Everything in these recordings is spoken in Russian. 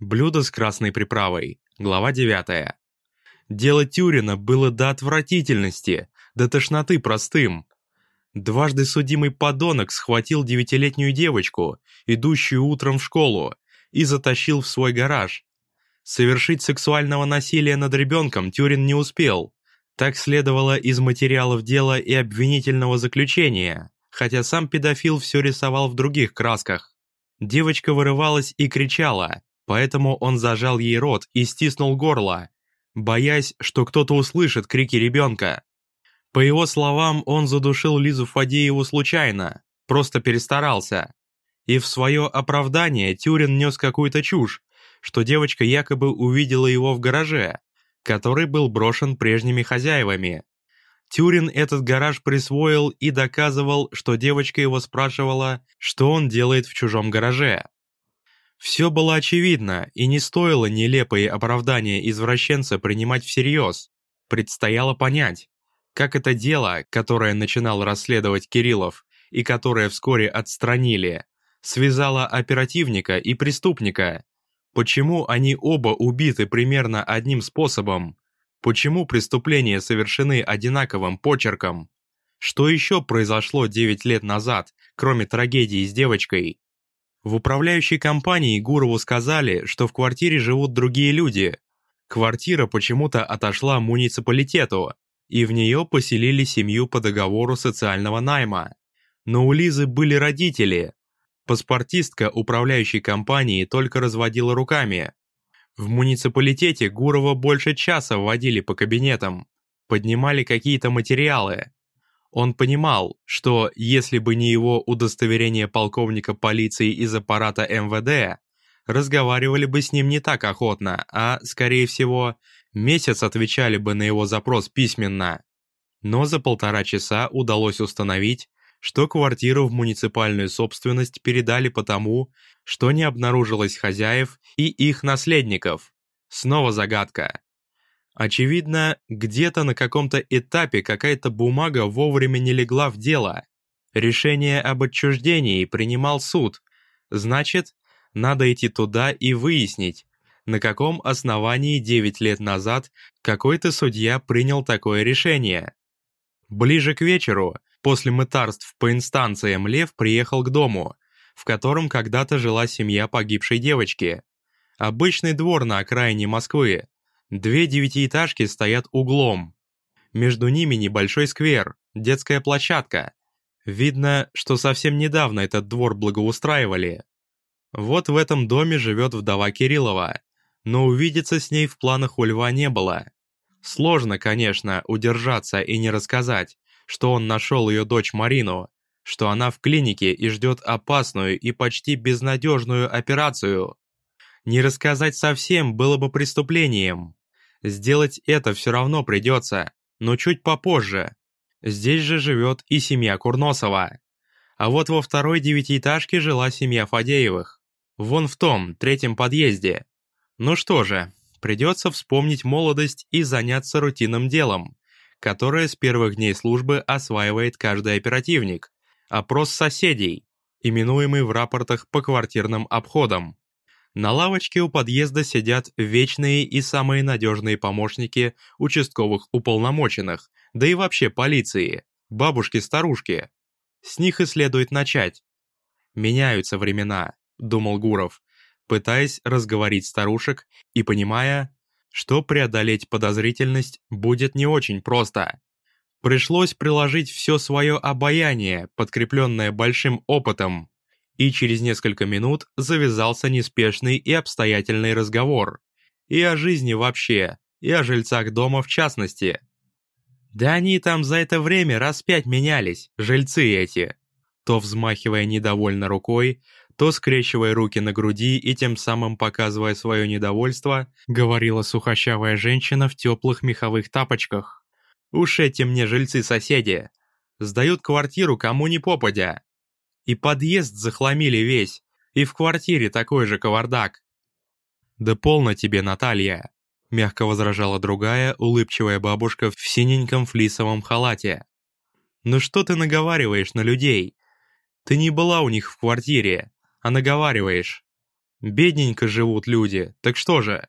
Блюдо с красной приправой. Глава 9. Дело Тюрина было до отвратительности, до тошноты простым. Дважды судимый подонок схватил девятилетнюю девочку, идущую утром в школу, и затащил в свой гараж. Совершить сексуального насилия над ребенком Тюрин не успел. Так следовало из материалов дела и обвинительного заключения, хотя сам педофил все рисовал в других красках. Девочка вырывалась и кричала, поэтому он зажал ей рот и стиснул горло, боясь, что кто-то услышит крики ребенка. По его словам, он задушил Лизу Фадееву случайно, просто перестарался. И в свое оправдание Тюрин нес какую-то чушь, что девочка якобы увидела его в гараже, который был брошен прежними хозяевами. Тюрин этот гараж присвоил и доказывал, что девочка его спрашивала, что он делает в чужом гараже. Все было очевидно, и не стоило нелепые оправдания извращенца принимать всерьез. Предстояло понять, как это дело, которое начинал расследовать Кириллов и которое вскоре отстранили, связало оперативника и преступника. Почему они оба убиты примерно одним способом? Почему преступления совершены одинаковым почерком? Что еще произошло 9 лет назад, кроме трагедии с девочкой? В управляющей компании Гурову сказали, что в квартире живут другие люди. Квартира почему-то отошла муниципалитету, и в нее поселили семью по договору социального найма. Но у Лизы были родители. Паспортистка управляющей компании только разводила руками. В муниципалитете Гурова больше часа водили по кабинетам, поднимали какие-то материалы, он понимал, что если бы не его удостоверение полковника полиции из аппарата МВД, разговаривали бы с ним не так охотно, а, скорее всего, месяц отвечали бы на его запрос письменно. Но за полтора часа удалось установить, что квартиру в муниципальную собственность передали потому, что не обнаружилось хозяев и их наследников. Снова загадка. Очевидно, где-то на каком-то этапе какая-то бумага вовремя не легла в дело. Решение об отчуждении принимал суд. Значит, надо идти туда и выяснить, на каком основании 9 лет назад какой-то судья принял такое решение. Ближе к вечеру, после мытарств по инстанциям, Лев приехал к дому, в котором когда-то жила семья погибшей девочки. Обычный двор на окраине Москвы, Две девятиэтажки стоят углом. Между ними небольшой сквер, детская площадка. Видно, что совсем недавно этот двор благоустраивали. Вот в этом доме живет вдова Кириллова, но увидеться с ней в планах у Льва не было. Сложно, конечно, удержаться и не рассказать, что он нашел ее дочь Марину, что она в клинике и ждет опасную и почти безнадежную операцию. Не рассказать совсем было бы преступлением. Сделать это все равно придется, но чуть попозже. Здесь же живет и семья Курносова. А вот во второй девятиэтажке жила семья Фадеевых. Вон в том, третьем подъезде. Ну что же, придется вспомнить молодость и заняться рутинным делом, которое с первых дней службы осваивает каждый оперативник. Опрос соседей, именуемый в рапортах по квартирным обходам. На лавочке у подъезда сидят вечные и самые надежные помощники участковых уполномоченных, да и вообще полиции, бабушки-старушки. С них и следует начать. «Меняются времена», — думал Гуров, пытаясь разговорить старушек и понимая, что преодолеть подозрительность будет не очень просто. Пришлось приложить все свое обаяние, подкрепленное большим опытом, и через несколько минут завязался неспешный и обстоятельный разговор. И о жизни вообще, и о жильцах дома в частности. Да они там за это время раз пять менялись, жильцы эти. То взмахивая недовольно рукой, то скрещивая руки на груди и тем самым показывая свое недовольство, говорила сухощавая женщина в теплых меховых тапочках. «Уж эти мне жильцы-соседи! Сдают квартиру кому ни попадя, и подъезд захламили весь, и в квартире такой же кавардак. «Да полно тебе, Наталья!» — мягко возражала другая, улыбчивая бабушка в синеньком флисовом халате. «Ну что ты наговариваешь на людей? Ты не была у них в квартире, а наговариваешь. Бедненько живут люди, так что же?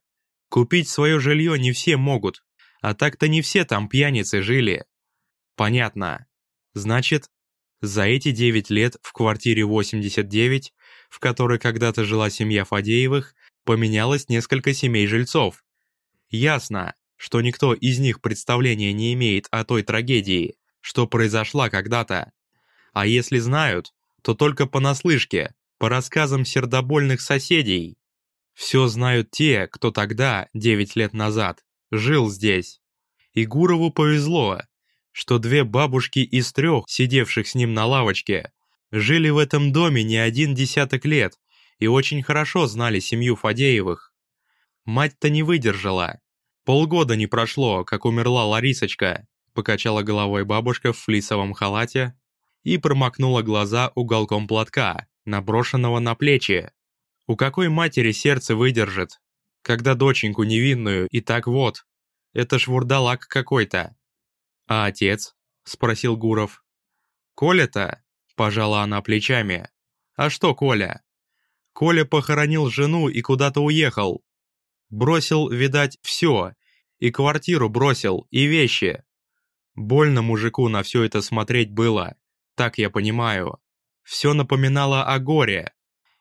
Купить свое жилье не все могут, а так-то не все там пьяницы жили. Понятно. Значит, за эти 9 лет в квартире 89, в которой когда-то жила семья Фадеевых, поменялось несколько семей жильцов. Ясно, что никто из них представления не имеет о той трагедии, что произошла когда-то. А если знают, то только понаслышке, по рассказам сердобольных соседей. Все знают те, кто тогда, 9 лет назад, жил здесь. И Гурову повезло, что две бабушки из трех, сидевших с ним на лавочке, жили в этом доме не один десяток лет и очень хорошо знали семью Фадеевых. Мать-то не выдержала. Полгода не прошло, как умерла Ларисочка, покачала головой бабушка в флисовом халате и промокнула глаза уголком платка, наброшенного на плечи. У какой матери сердце выдержит, когда доченьку невинную и так вот? Это ж вурдалак какой-то. А отец? Спросил Гуров. Коля-то? Пожала она плечами. А что Коля? Коля похоронил жену и куда-то уехал. Бросил, видать, все. И квартиру бросил, и вещи. Больно мужику на все это смотреть было. Так я понимаю. Все напоминало о горе.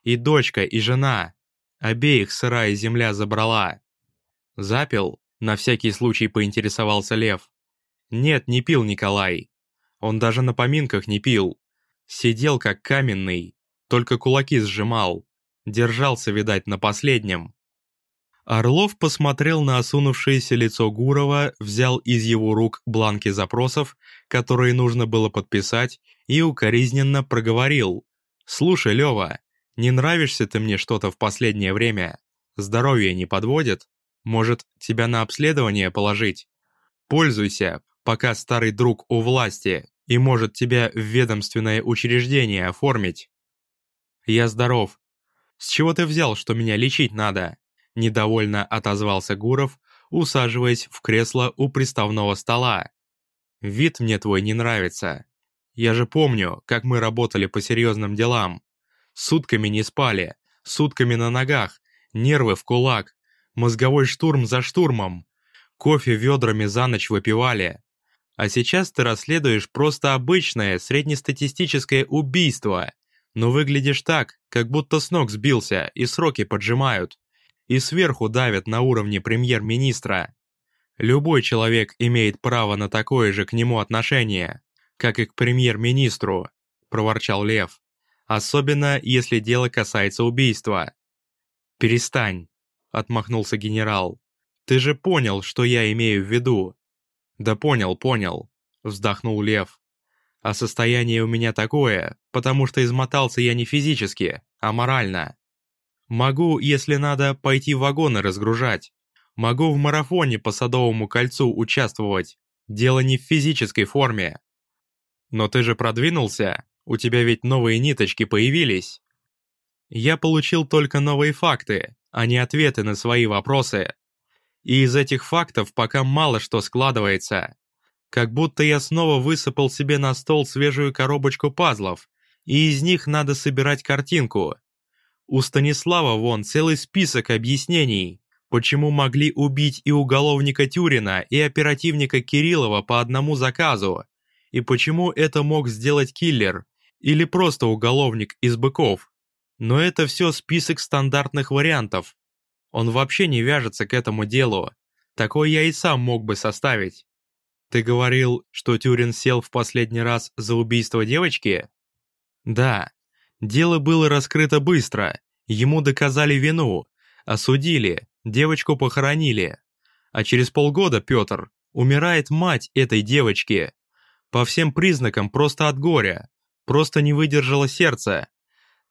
И дочка, и жена. Обеих сырая земля забрала. Запил? На всякий случай поинтересовался Лев. Нет, не пил Николай. Он даже на поминках не пил. Сидел как каменный, только кулаки сжимал. Держался, видать, на последнем. Орлов посмотрел на осунувшееся лицо Гурова, взял из его рук бланки запросов, которые нужно было подписать, и укоризненно проговорил. «Слушай, Лёва, не нравишься ты мне что-то в последнее время? Здоровье не подводит? Может, тебя на обследование положить? Пользуйся, пока старый друг у власти и может тебя в ведомственное учреждение оформить». «Я здоров. С чего ты взял, что меня лечить надо?» Недовольно отозвался Гуров, усаживаясь в кресло у приставного стола. «Вид мне твой не нравится. Я же помню, как мы работали по серьезным делам. Сутками не спали, сутками на ногах, нервы в кулак, мозговой штурм за штурмом. Кофе ведрами за ночь выпивали. А сейчас ты расследуешь просто обычное среднестатистическое убийство, но выглядишь так, как будто с ног сбился и сроки поджимают. И сверху давят на уровне премьер-министра. Любой человек имеет право на такое же к нему отношение как и к премьер-министру», — проворчал Лев. «Особенно, если дело касается убийства». «Перестань», — отмахнулся генерал. «Ты же понял, что я имею в виду». «Да понял, понял», — вздохнул Лев. «А состояние у меня такое, потому что измотался я не физически, а морально. Могу, если надо, пойти вагоны разгружать. Могу в марафоне по Садовому кольцу участвовать. Дело не в физической форме, но ты же продвинулся, у тебя ведь новые ниточки появились. Я получил только новые факты, а не ответы на свои вопросы. И из этих фактов пока мало что складывается. Как будто я снова высыпал себе на стол свежую коробочку пазлов, и из них надо собирать картинку. У Станислава вон целый список объяснений, почему могли убить и уголовника Тюрина, и оперативника Кириллова по одному заказу, и почему это мог сделать киллер или просто уголовник из быков. Но это все список стандартных вариантов. Он вообще не вяжется к этому делу. Такой я и сам мог бы составить. Ты говорил, что Тюрин сел в последний раз за убийство девочки? Да. Дело было раскрыто быстро. Ему доказали вину, осудили, девочку похоронили. А через полгода, Петр, умирает мать этой девочки. По всем признакам просто от горя. Просто не выдержало сердце.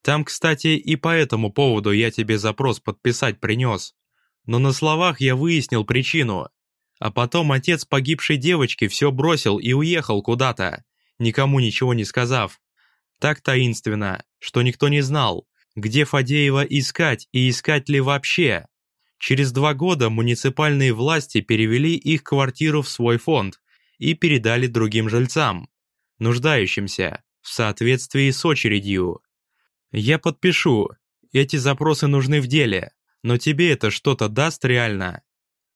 Там, кстати, и по этому поводу я тебе запрос подписать принес. Но на словах я выяснил причину. А потом отец погибшей девочки все бросил и уехал куда-то, никому ничего не сказав. Так таинственно, что никто не знал, где Фадеева искать и искать ли вообще. Через два года муниципальные власти перевели их квартиру в свой фонд, и передали другим жильцам, нуждающимся, в соответствии с очередью. Я подпишу, Эти запросы нужны в деле, но тебе это что-то даст реально?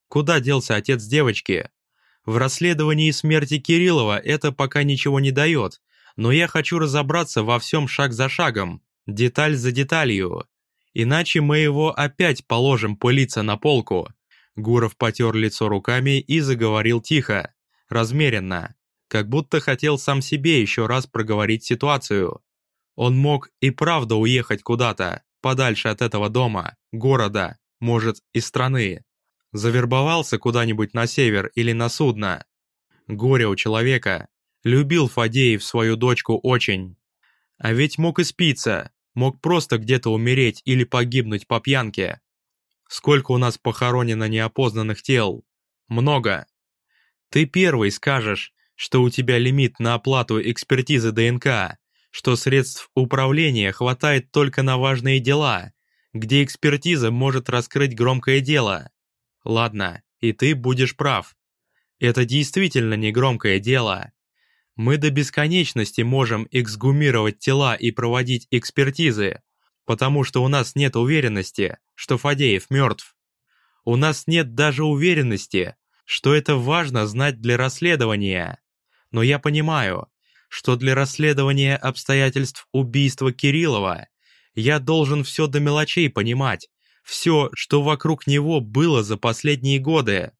Куда делся отец девочки? В расследовании смерти Кириллова это пока ничего не дает, но я хочу разобраться во всем шаг за шагом, деталь за деталью. Иначе мы его опять положим пылиться на полку. Гуров потер лицо руками и заговорил тихо, размеренно, как будто хотел сам себе еще раз проговорить ситуацию. Он мог и правда уехать куда-то, подальше от этого дома, города, может, и страны. Завербовался куда-нибудь на север или на судно. Горе у человека. Любил Фадеев свою дочку очень. А ведь мог и спиться, мог просто где-то умереть или погибнуть по пьянке. Сколько у нас похоронено неопознанных тел? Много. Ты первый скажешь, что у тебя лимит на оплату экспертизы ДНК, что средств управления хватает только на важные дела, где экспертиза может раскрыть громкое дело. Ладно, и ты будешь прав. Это действительно не громкое дело. Мы до бесконечности можем эксгумировать тела и проводить экспертизы, потому что у нас нет уверенности, что Фадеев мертв. У нас нет даже уверенности, что это важно знать для расследования. Но я понимаю, что для расследования обстоятельств убийства Кириллова я должен все до мелочей понимать, все, что вокруг него было за последние годы.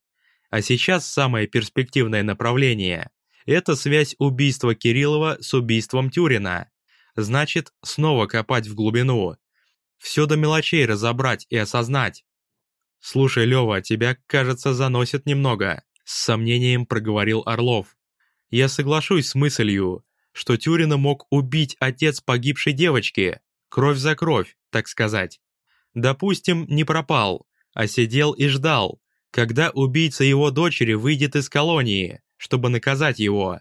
А сейчас самое перспективное направление – это связь убийства Кириллова с убийством Тюрина. Значит, снова копать в глубину. Все до мелочей разобрать и осознать. «Слушай, Лёва, тебя, кажется, заносит немного», – с сомнением проговорил Орлов. «Я соглашусь с мыслью, что Тюрина мог убить отец погибшей девочки, кровь за кровь, так сказать. Допустим, не пропал, а сидел и ждал, когда убийца его дочери выйдет из колонии, чтобы наказать его.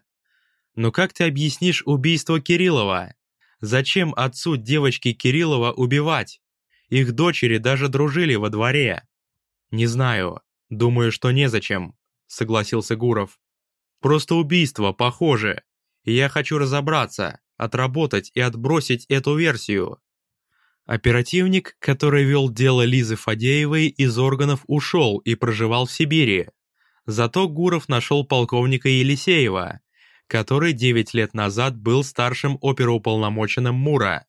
Но как ты объяснишь убийство Кириллова? Зачем отцу девочки Кириллова убивать? Их дочери даже дружили во дворе. Не знаю, думаю, что незачем, согласился Гуров. Просто убийство, похоже. Я хочу разобраться, отработать и отбросить эту версию. Оперативник, который вел дело Лизы Фадеевой, из органов ушел и проживал в Сибири. Зато Гуров нашел полковника Елисеева, который 9 лет назад был старшим оперуполномоченным МУРа.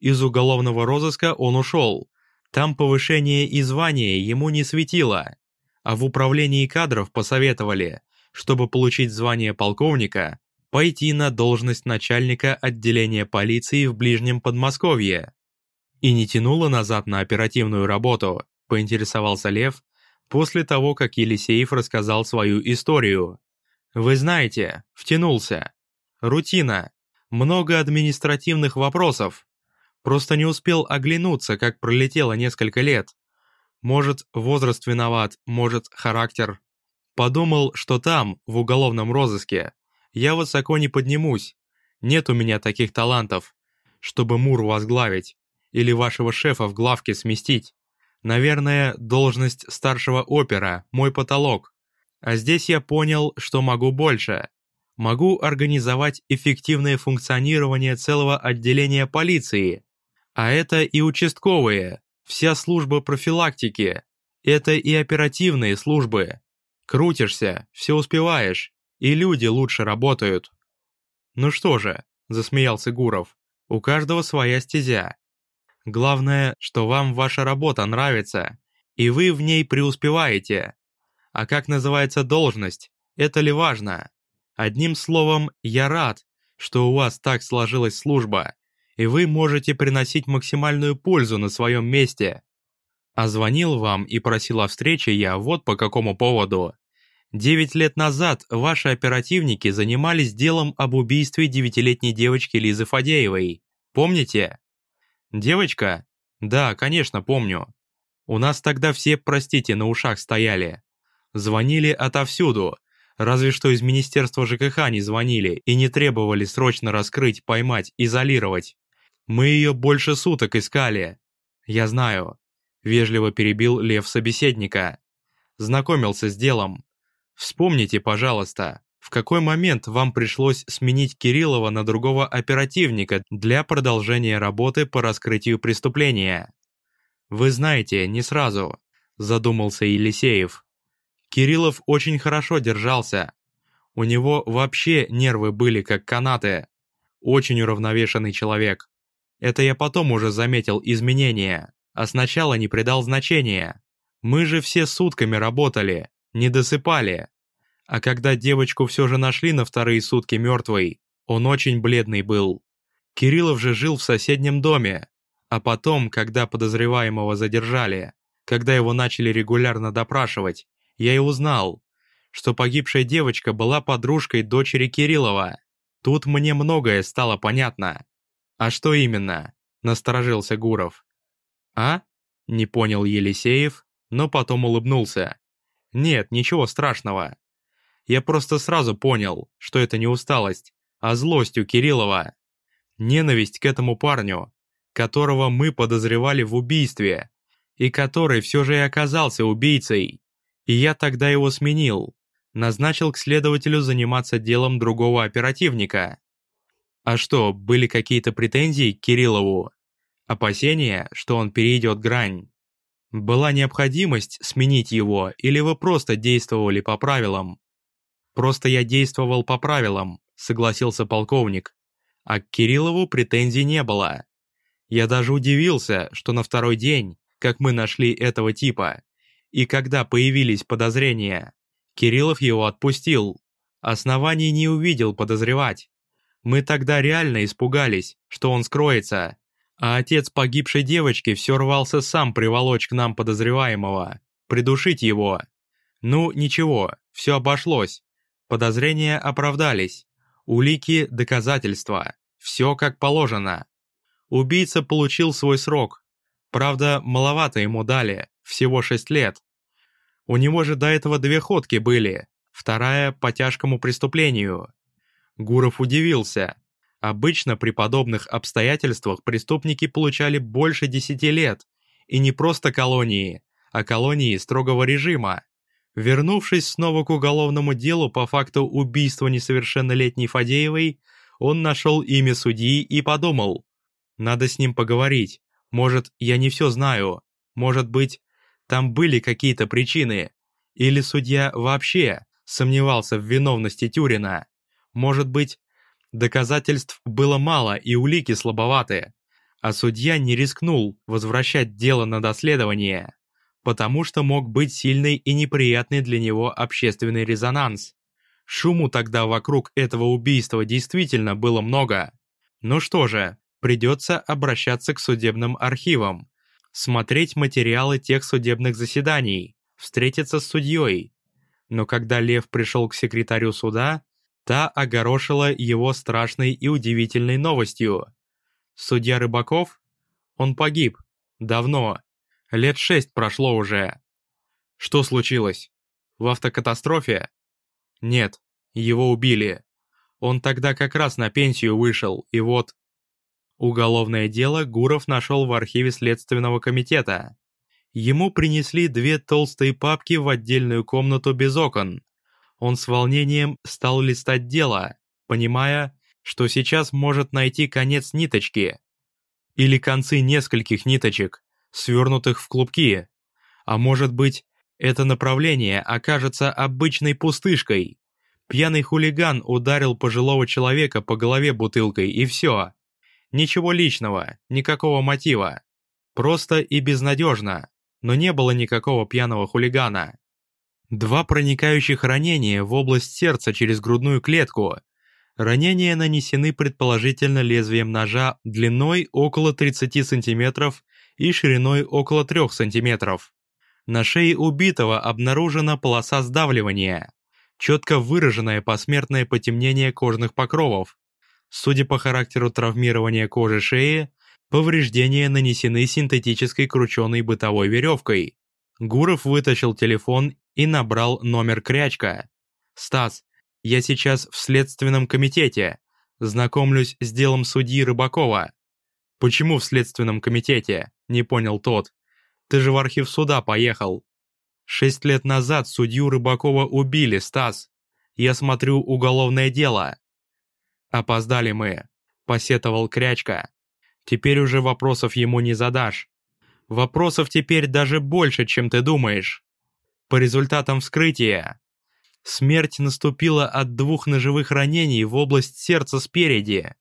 Из уголовного розыска он ушел. Там повышение и звание ему не светило. А в управлении кадров посоветовали, чтобы получить звание полковника, пойти на должность начальника отделения полиции в ближнем Подмосковье и не тянуло назад на оперативную работу, поинтересовался Лев после того, как Елисеев рассказал свою историю. Вы знаете, втянулся. Рутина. Много административных вопросов. Просто не успел оглянуться, как пролетело несколько лет. Может, возраст виноват, может, характер. Подумал, что там, в уголовном розыске, я высоко не поднимусь. Нет у меня таких талантов, чтобы Мур возглавить или вашего шефа в главке сместить. Наверное, должность старшего опера – мой потолок. А здесь я понял, что могу больше. Могу организовать эффективное функционирование целого отделения полиции. А это и участковые, вся служба профилактики. Это и оперативные службы. Крутишься, все успеваешь, и люди лучше работают. Ну что же, засмеялся Гуров, у каждого своя стезя. Главное, что вам ваша работа нравится, и вы в ней преуспеваете. А как называется должность, это ли важно? Одним словом, я рад, что у вас так сложилась служба, и вы можете приносить максимальную пользу на своем месте. А звонил вам и просил о встрече я вот по какому поводу. Девять лет назад ваши оперативники занимались делом об убийстве девятилетней девочки Лизы Фадеевой. Помните? «Девочка? Да, конечно, помню. У нас тогда все, простите, на ушах стояли. Звонили отовсюду, разве что из Министерства ЖКХ не звонили и не требовали срочно раскрыть, поймать, изолировать. Мы ее больше суток искали. Я знаю», — вежливо перебил Лев собеседника. Знакомился с делом. Вспомните, пожалуйста, в какой момент вам пришлось сменить Кириллова на другого оперативника для продолжения работы по раскрытию преступления? «Вы знаете, не сразу», – задумался Елисеев. Кириллов очень хорошо держался. У него вообще нервы были как канаты. Очень уравновешенный человек. Это я потом уже заметил изменения, а сначала не придал значения. Мы же все сутками работали, не досыпали. А когда девочку все же нашли на вторые сутки мертвой, он очень бледный был. Кириллов же жил в соседнем доме. А потом, когда подозреваемого задержали, когда его начали регулярно допрашивать, я и узнал, что погибшая девочка была подружкой дочери Кириллова. Тут мне многое стало понятно. А что именно? Насторожился Гуров. А? Не понял Елисеев, но потом улыбнулся. Нет, ничего страшного. Я просто сразу понял, что это не усталость, а злость у Кириллова. Ненависть к этому парню, которого мы подозревали в убийстве, и который все же и оказался убийцей. И я тогда его сменил, назначил к следователю заниматься делом другого оперативника. А что, были какие-то претензии к Кириллову? Опасения, что он перейдет грань? Была необходимость сменить его, или вы просто действовали по правилам? Просто я действовал по правилам, согласился полковник. А к Кириллову претензий не было. Я даже удивился, что на второй день, как мы нашли этого типа, и когда появились подозрения, Кириллов его отпустил. Оснований не увидел подозревать. Мы тогда реально испугались, что он скроется, а отец погибшей девочки все рвался сам приволочь к нам подозреваемого, придушить его. Ну, ничего, все обошлось. Подозрения оправдались. Улики, доказательства. Все как положено. Убийца получил свой срок. Правда, маловато ему дали, всего 6 лет. У него же до этого две ходки были, вторая по тяжкому преступлению. Гуров удивился. Обычно при подобных обстоятельствах преступники получали больше 10 лет, и не просто колонии, а колонии строгого режима. Вернувшись снова к уголовному делу по факту убийства несовершеннолетней Фадеевой, он нашел имя судьи и подумал, надо с ним поговорить, может, я не все знаю, может быть, там были какие-то причины, или судья вообще сомневался в виновности Тюрина. Может быть, доказательств было мало и улики слабоваты, а судья не рискнул возвращать дело на доследование потому что мог быть сильный и неприятный для него общественный резонанс. Шуму тогда вокруг этого убийства действительно было много. Ну что же, придется обращаться к судебным архивам, смотреть материалы тех судебных заседаний, встретиться с судьей. Но когда Лев пришел к секретарю суда, та огорошила его страшной и удивительной новостью. Судья Рыбаков? Он погиб. Давно. Лет шесть прошло уже. Что случилось? В автокатастрофе? Нет, его убили. Он тогда как раз на пенсию вышел, и вот... Уголовное дело Гуров нашел в архиве Следственного комитета. Ему принесли две толстые папки в отдельную комнату без окон. Он с волнением стал листать дело, понимая, что сейчас может найти конец ниточки. Или концы нескольких ниточек, свернутых в клубки. А может быть, это направление окажется обычной пустышкой. Пьяный хулиган ударил пожилого человека по голове бутылкой и все. Ничего личного, никакого мотива. Просто и безнадежно, но не было никакого пьяного хулигана. Два проникающих ранения в область сердца через грудную клетку. Ранения нанесены предположительно лезвием ножа длиной около 30 сантиметров и шириной около 3 см. На шее убитого обнаружена полоса сдавливания, четко выраженное посмертное потемнение кожных покровов. Судя по характеру травмирования кожи шеи, повреждения нанесены синтетической крученой бытовой веревкой. Гуров вытащил телефон и набрал номер Крячка. «Стас, я сейчас в следственном комитете. Знакомлюсь с делом судьи Рыбакова». «Почему в следственном комитете?» Не понял тот. Ты же в архив суда поехал. Шесть лет назад судью Рыбакова убили, Стас. Я смотрю уголовное дело. Опоздали мы, посетовал Крячка. Теперь уже вопросов ему не задашь. Вопросов теперь даже больше, чем ты думаешь. По результатам вскрытия, смерть наступила от двух ножевых ранений в область сердца спереди.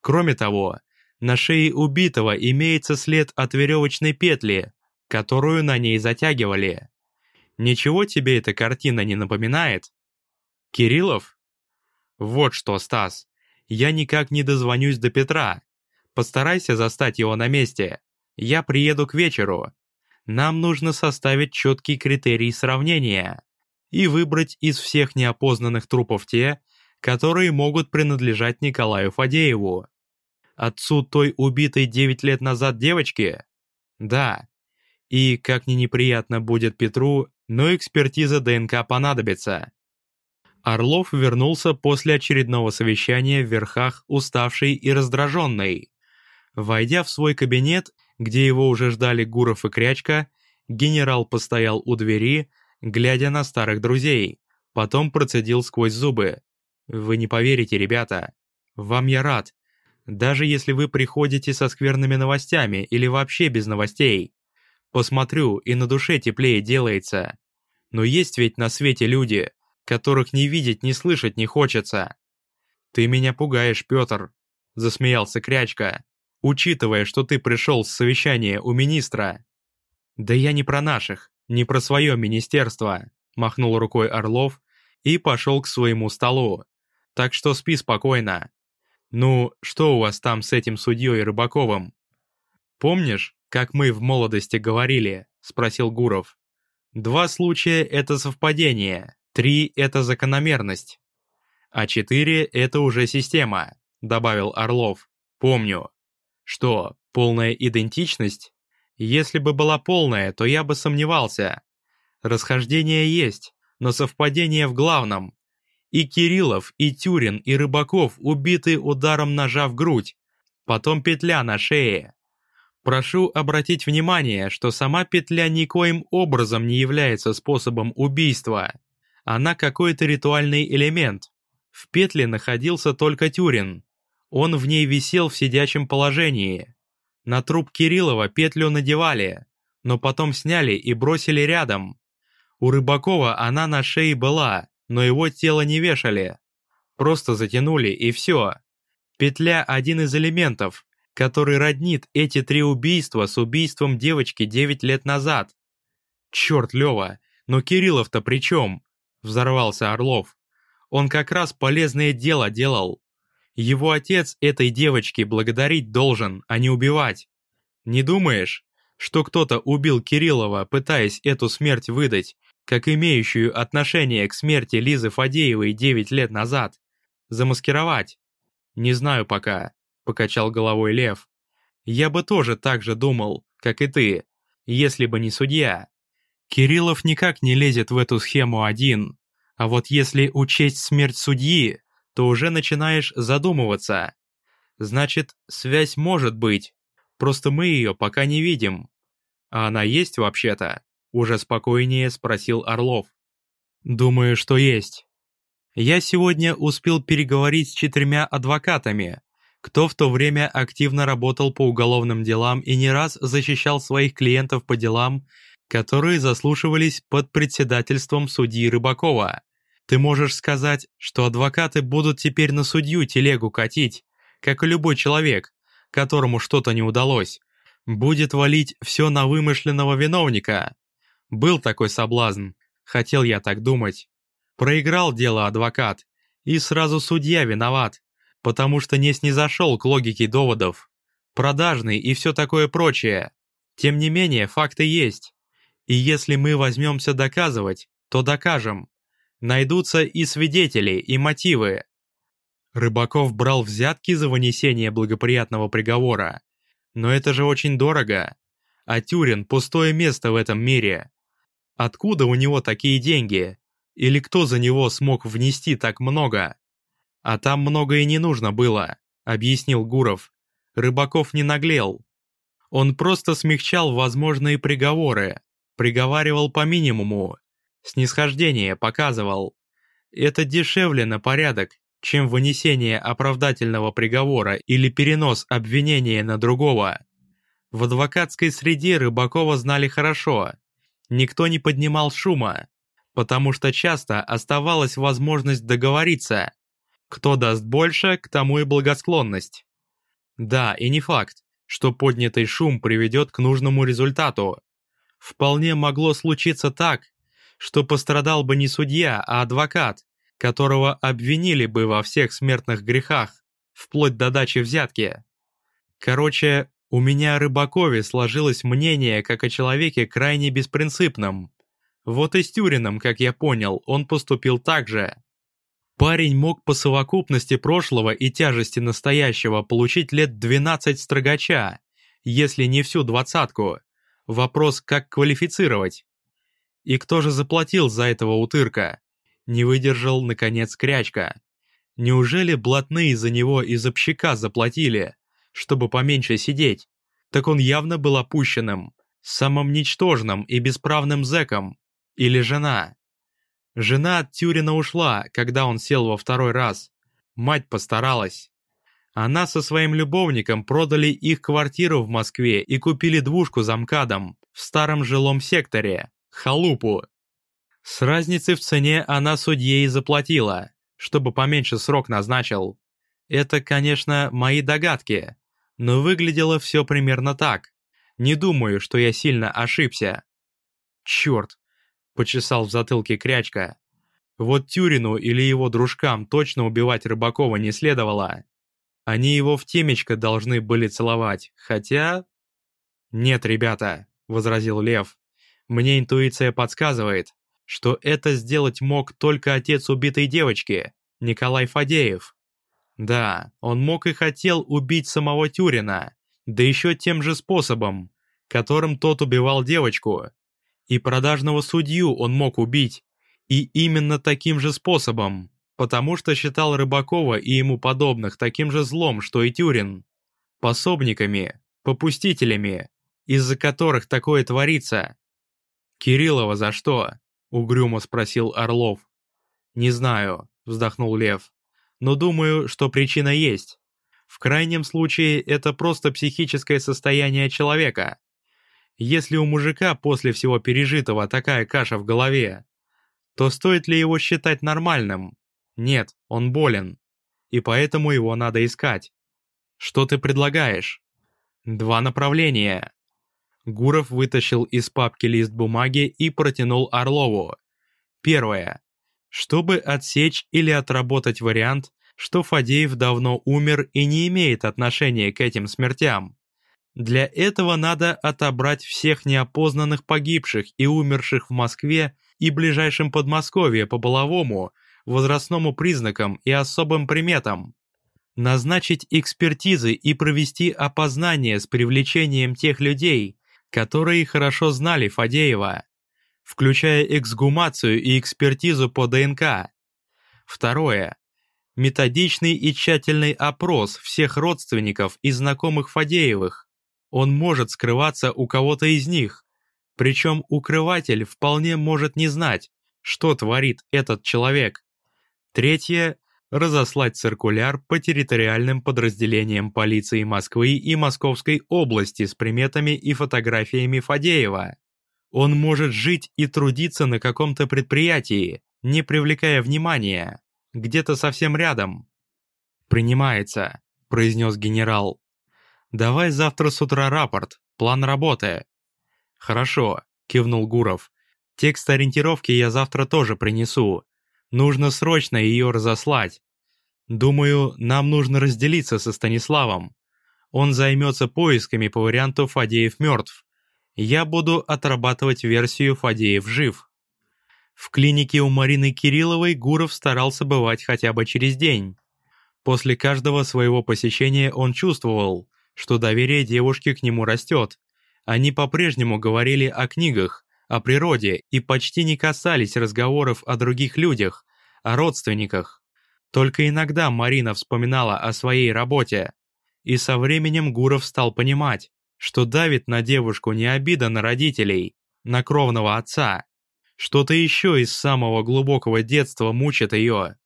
Кроме того, на шее убитого имеется след от веревочной петли, которую на ней затягивали. Ничего тебе эта картина не напоминает? Кириллов? Вот что, Стас, я никак не дозвонюсь до Петра. Постарайся застать его на месте. Я приеду к вечеру. Нам нужно составить четкий критерий сравнения и выбрать из всех неопознанных трупов те, которые могут принадлежать Николаю Фадееву. Отцу той убитой 9 лет назад девочки? Да. И, как ни неприятно будет Петру, но экспертиза ДНК понадобится. Орлов вернулся после очередного совещания в верхах, уставший и раздраженный. Войдя в свой кабинет, где его уже ждали Гуров и Крячка, генерал постоял у двери, глядя на старых друзей, потом процедил сквозь зубы. «Вы не поверите, ребята. Вам я рад. Даже если вы приходите со скверными новостями или вообще без новостей. Посмотрю, и на душе теплее делается. Но есть ведь на свете люди, которых ни видеть, ни слышать не хочется. Ты меня пугаешь, Петр, засмеялся Крячка, учитывая, что ты пришел с совещания у министра. Да я не про наших, не про свое министерство, махнул рукой Орлов и пошел к своему столу. Так что спи спокойно. Ну, что у вас там с этим судьей Рыбаковым? Помнишь, как мы в молодости говорили?» — спросил Гуров. «Два случая — это совпадение, три — это закономерность, а четыре — это уже система», — добавил Орлов. «Помню». «Что, полная идентичность?» «Если бы была полная, то я бы сомневался. Расхождение есть, но совпадение в главном. И Кириллов, и Тюрин, и Рыбаков убиты ударом ножа в грудь, потом петля на шее. Прошу обратить внимание, что сама петля никоим образом не является способом убийства. Она какой-то ритуальный элемент. В петле находился только Тюрин. Он в ней висел в сидячем положении. На труп Кириллова петлю надевали, но потом сняли и бросили рядом. У Рыбакова она на шее была, но его тело не вешали. Просто затянули и все. Петля – один из элементов, который роднит эти три убийства с убийством девочки 9 лет назад. Черт, Лева, но Кириллов-то при чем? Взорвался Орлов. Он как раз полезное дело делал. Его отец этой девочке благодарить должен, а не убивать. Не думаешь, что кто-то убил Кириллова, пытаясь эту смерть выдать, как имеющую отношение к смерти Лизы Фадеевой 9 лет назад? Замаскировать? Не знаю пока покачал головой Лев. Я бы тоже так же думал, как и ты, если бы не судья. Кириллов никак не лезет в эту схему один, а вот если учесть смерть судьи, то уже начинаешь задумываться. Значит, связь может быть, просто мы ее пока не видим. А она есть вообще-то? Уже спокойнее спросил Орлов. Думаю, что есть. Я сегодня успел переговорить с четырьмя адвокатами, кто в то время активно работал по уголовным делам и не раз защищал своих клиентов по делам, которые заслушивались под председательством судьи Рыбакова. Ты можешь сказать, что адвокаты будут теперь на судью телегу катить, как и любой человек, которому что-то не удалось, будет валить все на вымышленного виновника. Был такой соблазн, хотел я так думать. Проиграл дело адвокат, и сразу судья виноват потому что не снизошел к логике доводов, продажный и все такое прочее. Тем не менее, факты есть. И если мы возьмемся доказывать, то докажем. Найдутся и свидетели, и мотивы. Рыбаков брал взятки за вынесение благоприятного приговора. Но это же очень дорого. А Тюрин – пустое место в этом мире. Откуда у него такие деньги? Или кто за него смог внести так много? «А там многое не нужно было», — объяснил Гуров. Рыбаков не наглел. Он просто смягчал возможные приговоры, приговаривал по минимуму, снисхождение показывал. Это дешевле на порядок, чем вынесение оправдательного приговора или перенос обвинения на другого. В адвокатской среде Рыбакова знали хорошо. Никто не поднимал шума, потому что часто оставалась возможность договориться. Кто даст больше, к тому и благосклонность. Да, и не факт, что поднятый шум приведет к нужному результату. Вполне могло случиться так, что пострадал бы не судья, а адвокат, которого обвинили бы во всех смертных грехах, вплоть до дачи взятки. Короче, у меня о Рыбакове сложилось мнение как о человеке крайне беспринципном. Вот и с Тюрином, как я понял, он поступил так же. Парень мог по совокупности прошлого и тяжести настоящего получить лет 12 строгача, если не всю двадцатку. Вопрос, как квалифицировать. И кто же заплатил за этого утырка? Не выдержал, наконец, Крячка. Неужели блатные за него из общака заплатили, чтобы поменьше сидеть? Так он явно был опущенным, самым ничтожным и бесправным зэком. Или жена? Жена от Тюрина ушла, когда он сел во второй раз. Мать постаралась. Она со своим любовником продали их квартиру в Москве и купили двушку за МКАДом в старом жилом секторе халупу. С разницей в цене она судье и заплатила, чтобы поменьше срок назначил. Это, конечно, мои догадки, но выглядело все примерно так. Не думаю, что я сильно ошибся. Черт, почесал в затылке крячка. Вот Тюрину или его дружкам точно убивать Рыбакова не следовало. Они его в темечко должны были целовать, хотя... «Нет, ребята», — возразил Лев, мне интуиция подсказывает, что это сделать мог только отец убитой девочки, Николай Фадеев. Да, он мог и хотел убить самого Тюрина, да еще тем же способом, которым тот убивал девочку. И продажного судью он мог убить, и именно таким же способом, потому что считал Рыбакова и ему подобных таким же злом, что и Тюрин. Пособниками, попустителями, из-за которых такое творится, «Кириллова за что?» — угрюмо спросил Орлов. «Не знаю», — вздохнул Лев. «Но думаю, что причина есть. В крайнем случае, это просто психическое состояние человека. Если у мужика после всего пережитого такая каша в голове, то стоит ли его считать нормальным? Нет, он болен. И поэтому его надо искать. Что ты предлагаешь? Два направления. Гуров вытащил из папки лист бумаги и протянул Орлову. Первое. Чтобы отсечь или отработать вариант, что Фадеев давно умер и не имеет отношения к этим смертям. Для этого надо отобрать всех неопознанных погибших и умерших в Москве и ближайшем Подмосковье по половому, возрастному признакам и особым приметам. Назначить экспертизы и провести опознание с привлечением тех людей, которые хорошо знали Фадеева, включая эксгумацию и экспертизу по ДНК. Второе. Методичный и тщательный опрос всех родственников и знакомых Фадеевых. Он может скрываться у кого-то из них, причем укрыватель вполне может не знать, что творит этот человек. Третье разослать циркуляр по территориальным подразделениям полиции Москвы и Московской области с приметами и фотографиями Фадеева. Он может жить и трудиться на каком-то предприятии, не привлекая внимания, где-то совсем рядом. «Принимается», — произнес генерал. «Давай завтра с утра рапорт, план работы». «Хорошо», — кивнул Гуров. «Текст ориентировки я завтра тоже принесу. Нужно срочно ее разослать. Думаю, нам нужно разделиться со Станиславом. Он займется поисками по варианту Фадеев мертв. Я буду отрабатывать версию Фадеев жив. В клинике у Марины Кирилловой Гуров старался бывать хотя бы через день. После каждого своего посещения он чувствовал, что доверие девушки к нему растет. Они по-прежнему говорили о книгах, о природе и почти не касались разговоров о других людях, о родственниках. Только иногда Марина вспоминала о своей работе. И со временем Гуров стал понимать, что давит на девушку не обида на родителей, на кровного отца. Что-то еще из самого глубокого детства мучит ее.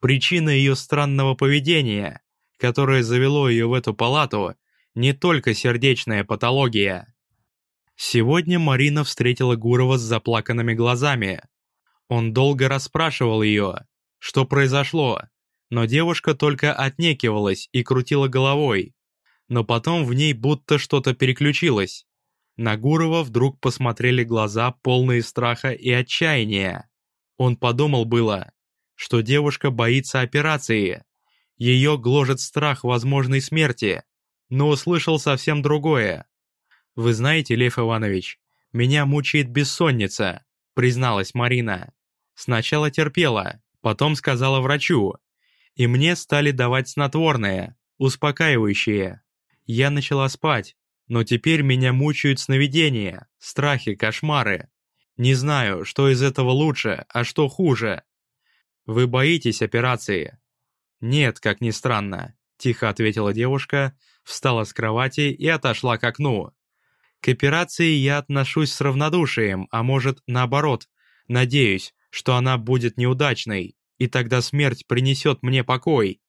Причина ее странного поведения, которое завело ее в эту палату не только сердечная патология. Сегодня Марина встретила Гурова с заплаканными глазами. Он долго расспрашивал ее, что произошло, но девушка только отнекивалась и крутила головой. Но потом в ней будто что-то переключилось. На Гурова вдруг посмотрели глаза, полные страха и отчаяния. Он подумал было, что девушка боится операции. Ее гложет страх возможной смерти, но услышал совсем другое. «Вы знаете, Лев Иванович, меня мучает бессонница», призналась Марина. Сначала терпела, потом сказала врачу. И мне стали давать снотворное, успокаивающее. Я начала спать, но теперь меня мучают сновидения, страхи, кошмары. Не знаю, что из этого лучше, а что хуже. Вы боитесь операции? Нет, как ни странно, тихо ответила девушка, встала с кровати и отошла к окну. К операции я отношусь с равнодушием, а может, наоборот, надеюсь, что она будет неудачной, и тогда смерть принесет мне покой.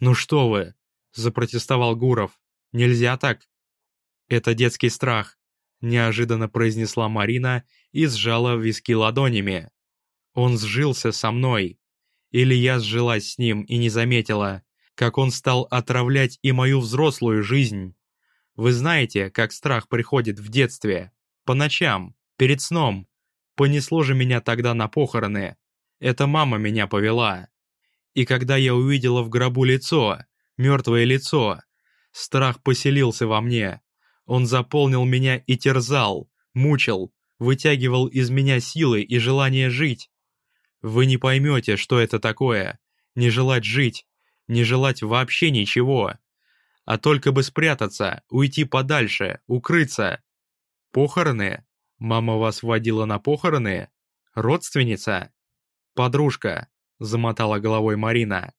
«Ну что вы!» – запротестовал Гуров. «Нельзя так!» «Это детский страх», – неожиданно произнесла Марина и сжала виски ладонями. «Он сжился со мной. Или я сжилась с ним и не заметила, как он стал отравлять и мою взрослую жизнь. Вы знаете, как страх приходит в детстве, по ночам, перед сном. Понесло же меня тогда на похороны. Это мама меня повела. И когда я увидела в гробу лицо, мертвое лицо, страх поселился во мне. Он заполнил меня и терзал, мучил, вытягивал из меня силы и желание жить. Вы не поймете, что это такое. Не желать жить, не желать вообще ничего. А только бы спрятаться, уйти подальше, укрыться. Похороны? Мама вас водила на похороны? Родственница? Подружка, замотала головой Марина.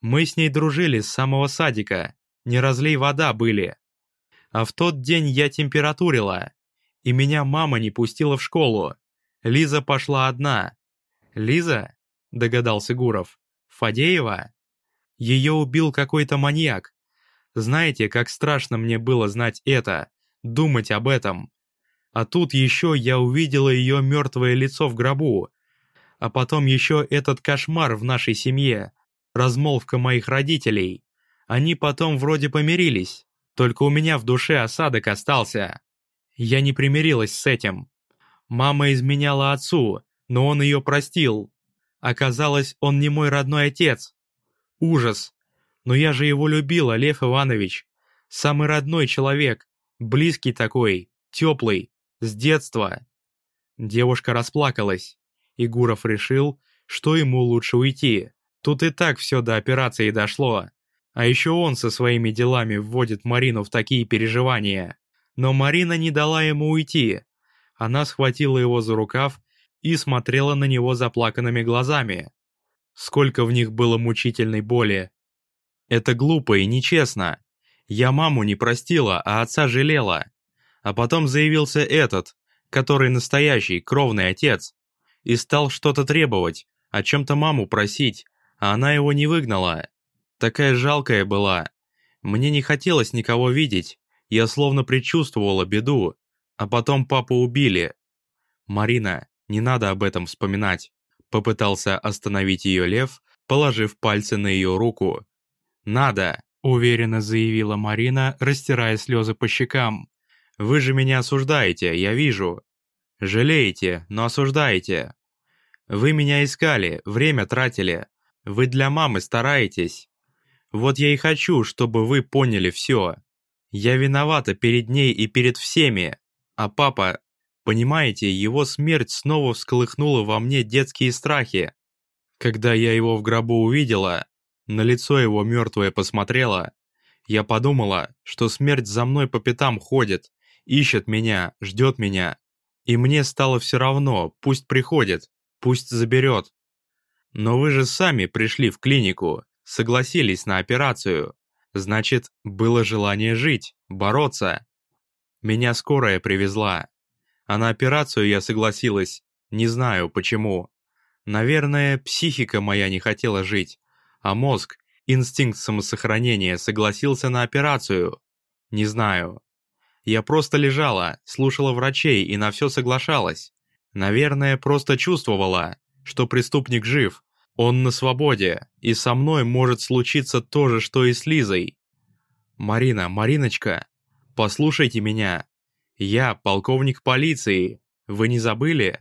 Мы с ней дружили с самого садика. Не разлей вода были. А в тот день я температурила. И меня мама не пустила в школу. Лиза пошла одна. «Лиза?» – догадался Гуров. «Фадеева?» Ее убил какой-то маньяк. Знаете, как страшно мне было знать это, думать об этом. А тут еще я увидела ее мертвое лицо в гробу. А потом еще этот кошмар в нашей семье, размолвка моих родителей. Они потом вроде помирились, только у меня в душе осадок остался. Я не примирилась с этим. Мама изменяла отцу, но он ее простил. Оказалось, он не мой родной отец. Ужас. Но я же его любила, Лев Иванович. Самый родной человек. Близкий такой, теплый, с детства. Девушка расплакалась. и Гуров решил, что ему лучше уйти. Тут и так все до операции дошло. А еще он со своими делами вводит Марину в такие переживания. Но Марина не дала ему уйти. Она схватила его за рукав и смотрела на него заплаканными глазами. Сколько в них было мучительной боли. Это глупо и нечестно. Я маму не простила, а отца жалела. А потом заявился этот, который настоящий, кровный отец, и стал что-то требовать, о чем-то маму просить, а она его не выгнала. Такая жалкая была. Мне не хотелось никого видеть, я словно предчувствовала беду, а потом папу убили. Марина, не надо об этом вспоминать. Попытался остановить ее лев, положив пальцы на ее руку. «Надо!» – уверенно заявила Марина, растирая слезы по щекам. «Вы же меня осуждаете, я вижу. Жалеете, но осуждаете. Вы меня искали, время тратили. Вы для мамы стараетесь. Вот я и хочу, чтобы вы поняли все. Я виновата перед ней и перед всеми. А папа Понимаете, его смерть снова всколыхнула во мне детские страхи. Когда я его в гробу увидела, на лицо его мертвое посмотрела, я подумала, что смерть за мной по пятам ходит, ищет меня, ждет меня. И мне стало все равно, пусть приходит, пусть заберет. Но вы же сами пришли в клинику, согласились на операцию. Значит, было желание жить, бороться. Меня скорая привезла, а на операцию я согласилась, не знаю почему. Наверное, психика моя не хотела жить, а мозг, инстинкт самосохранения согласился на операцию. Не знаю. Я просто лежала, слушала врачей и на все соглашалась. Наверное, просто чувствовала, что преступник жив, он на свободе, и со мной может случиться то же, что и с Лизой. Марина, Мариночка, послушайте меня. Я полковник полиции. Вы не забыли?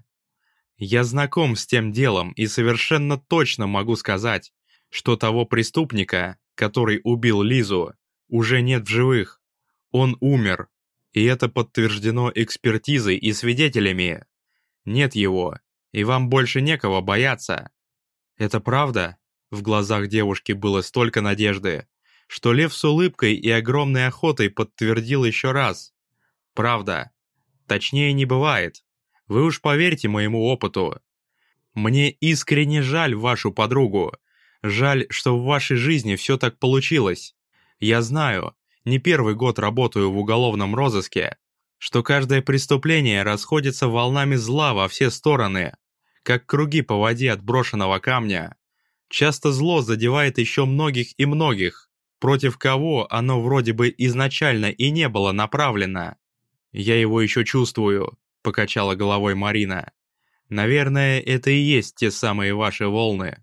Я знаком с тем делом и совершенно точно могу сказать, что того преступника, который убил Лизу, уже нет в живых. Он умер, и это подтверждено экспертизой и свидетелями. Нет его, и вам больше некого бояться. Это правда? В глазах девушки было столько надежды, что Лев с улыбкой и огромной охотой подтвердил еще раз. Правда. Точнее не бывает. Вы уж поверьте моему опыту. Мне искренне жаль вашу подругу. Жаль, что в вашей жизни все так получилось. Я знаю, не первый год работаю в уголовном розыске, что каждое преступление расходится волнами зла во все стороны, как круги по воде от брошенного камня. Часто зло задевает еще многих и многих, против кого оно вроде бы изначально и не было направлено. «Я его еще чувствую», — покачала головой Марина. «Наверное, это и есть те самые ваши волны».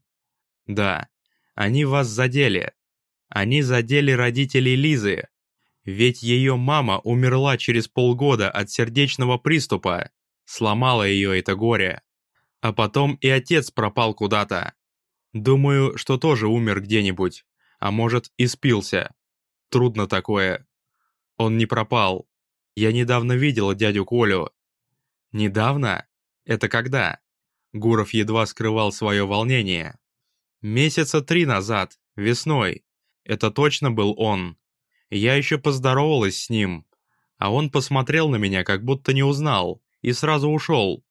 «Да, они вас задели. Они задели родителей Лизы, ведь ее мама умерла через полгода от сердечного приступа. Сломала ее это горе. А потом и отец пропал куда-то. Думаю, что тоже умер где-нибудь. А может, и спился. Трудно такое. Он не пропал. Я недавно видела дядю Колю. Недавно? Это когда? Гуров едва скрывал свое волнение. Месяца три назад, весной. Это точно был он. Я еще поздоровалась с ним, а он посмотрел на меня, как будто не узнал, и сразу ушел.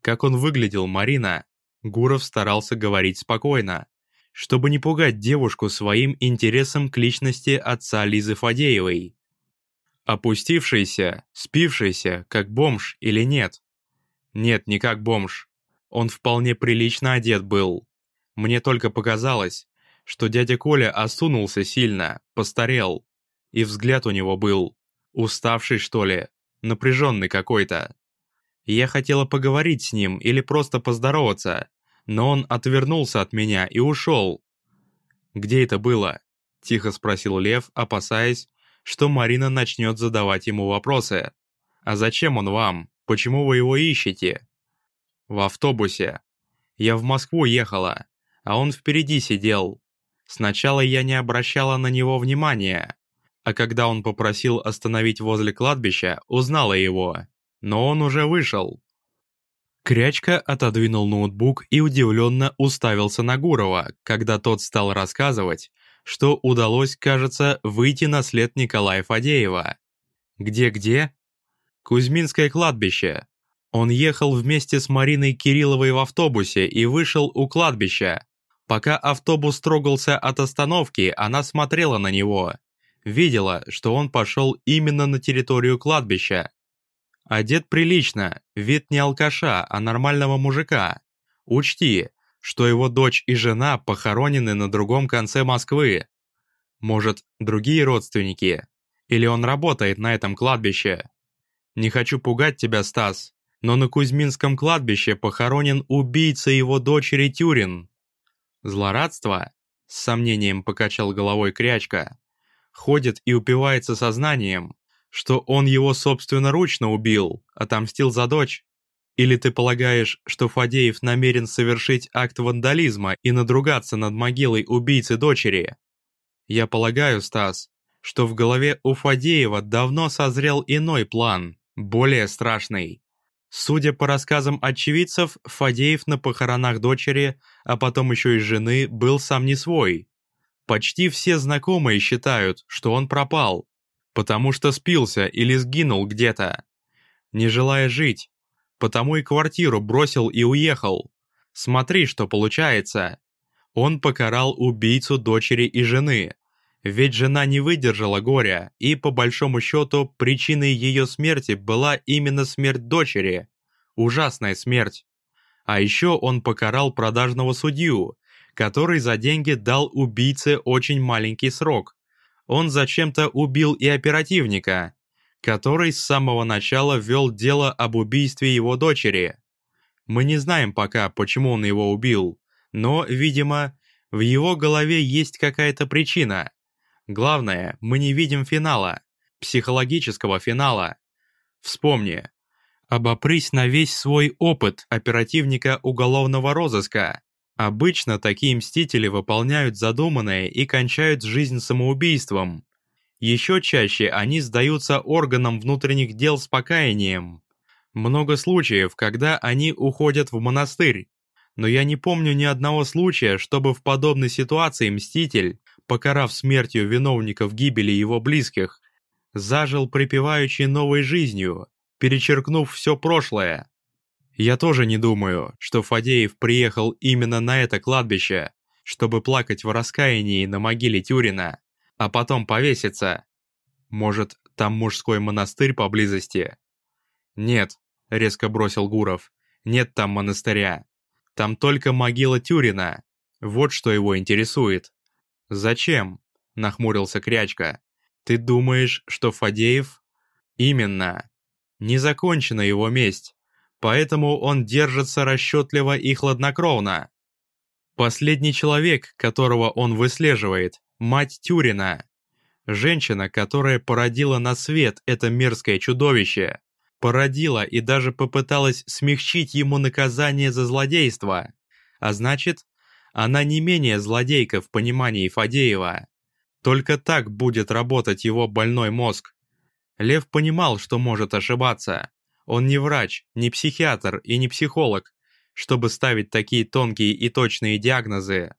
Как он выглядел, Марина? Гуров старался говорить спокойно, чтобы не пугать девушку своим интересом к личности отца Лизы Фадеевой. Опустившийся, спившийся, как бомж или нет? Нет, не как бомж. Он вполне прилично одет был. Мне только показалось, что дядя Коля осунулся сильно, постарел, и взгляд у него был уставший, что ли, напряженный какой-то. Я хотела поговорить с ним или просто поздороваться, но он отвернулся от меня и ушел. «Где это было?» – тихо спросил Лев, опасаясь, что Марина начнет задавать ему вопросы. «А зачем он вам? Почему вы его ищете?» «В автобусе. Я в Москву ехала, а он впереди сидел. Сначала я не обращала на него внимания, а когда он попросил остановить возле кладбища, узнала его. Но он уже вышел. Крячка отодвинул ноутбук и удивленно уставился на Гурова, когда тот стал рассказывать, что удалось, кажется, выйти на след Николая Фадеева. Где-где? Кузьминское кладбище. Он ехал вместе с Мариной Кирилловой в автобусе и вышел у кладбища. Пока автобус трогался от остановки, она смотрела на него видела, что он пошел именно на территорию кладбища. Одет прилично, вид не алкаша, а нормального мужика. Учти, что его дочь и жена похоронены на другом конце Москвы. Может, другие родственники? Или он работает на этом кладбище? Не хочу пугать тебя, Стас, но на Кузьминском кладбище похоронен убийца его дочери Тюрин. Злорадство? С сомнением покачал головой Крячка ходит и упивается сознанием, что он его собственноручно убил, отомстил за дочь? Или ты полагаешь, что Фадеев намерен совершить акт вандализма и надругаться над могилой убийцы дочери? Я полагаю, Стас, что в голове у Фадеева давно созрел иной план, более страшный. Судя по рассказам очевидцев, Фадеев на похоронах дочери, а потом еще и жены, был сам не свой. Почти все знакомые считают, что он пропал, потому что спился или сгинул где-то. Не желая жить, потому и квартиру бросил и уехал. Смотри, что получается. Он покарал убийцу дочери и жены. Ведь жена не выдержала горя, и, по большому счету, причиной ее смерти была именно смерть дочери. Ужасная смерть. А еще он покарал продажного судью, который за деньги дал убийце очень маленький срок, он зачем-то убил и оперативника, который с самого начала вел дело об убийстве его дочери. Мы не знаем пока, почему он его убил, но, видимо, в его голове есть какая-то причина. Главное, мы не видим финала, психологического финала. Вспомни, обопрись на весь свой опыт оперативника уголовного розыска. Обычно такие мстители выполняют задуманное и кончают жизнь самоубийством. Еще чаще они сдаются органам внутренних дел с покаянием. Много случаев, когда они уходят в монастырь. Но я не помню ни одного случая, чтобы в подобной ситуации Мститель, покарав смертью виновников гибели его близких, зажил припеваючи новой жизнью, перечеркнув все прошлое. Я тоже не думаю, что Фадеев приехал именно на это кладбище, чтобы плакать в раскаянии на могиле Тюрина, а потом повеситься. Может, там мужской монастырь поблизости? Нет, резко бросил Гуров, нет там монастыря. Там только могила Тюрина. Вот что его интересует. Зачем? Нахмурился Крячка. Ты думаешь, что Фадеев? Именно. Не закончена его месть поэтому он держится расчетливо и хладнокровно. Последний человек, которого он выслеживает, мать Тюрина. Женщина, которая породила на свет это мерзкое чудовище. Породила и даже попыталась смягчить ему наказание за злодейство. А значит, она не менее злодейка в понимании Фадеева. Только так будет работать его больной мозг. Лев понимал, что может ошибаться. Он не врач, не психиатр и не психолог, чтобы ставить такие тонкие и точные диагнозы.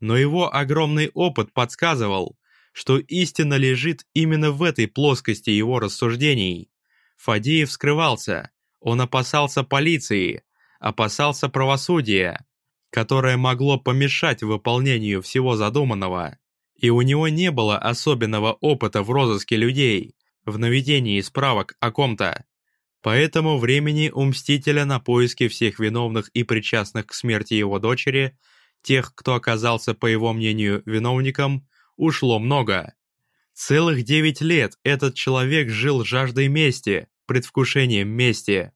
Но его огромный опыт подсказывал, что истина лежит именно в этой плоскости его рассуждений. Фадеев скрывался, он опасался полиции, опасался правосудия, которое могло помешать выполнению всего задуманного. И у него не было особенного опыта в розыске людей, в наведении справок о ком-то. Поэтому времени у Мстителя на поиски всех виновных и причастных к смерти его дочери, тех, кто оказался, по его мнению, виновником, ушло много. Целых девять лет этот человек жил жаждой мести, предвкушением мести.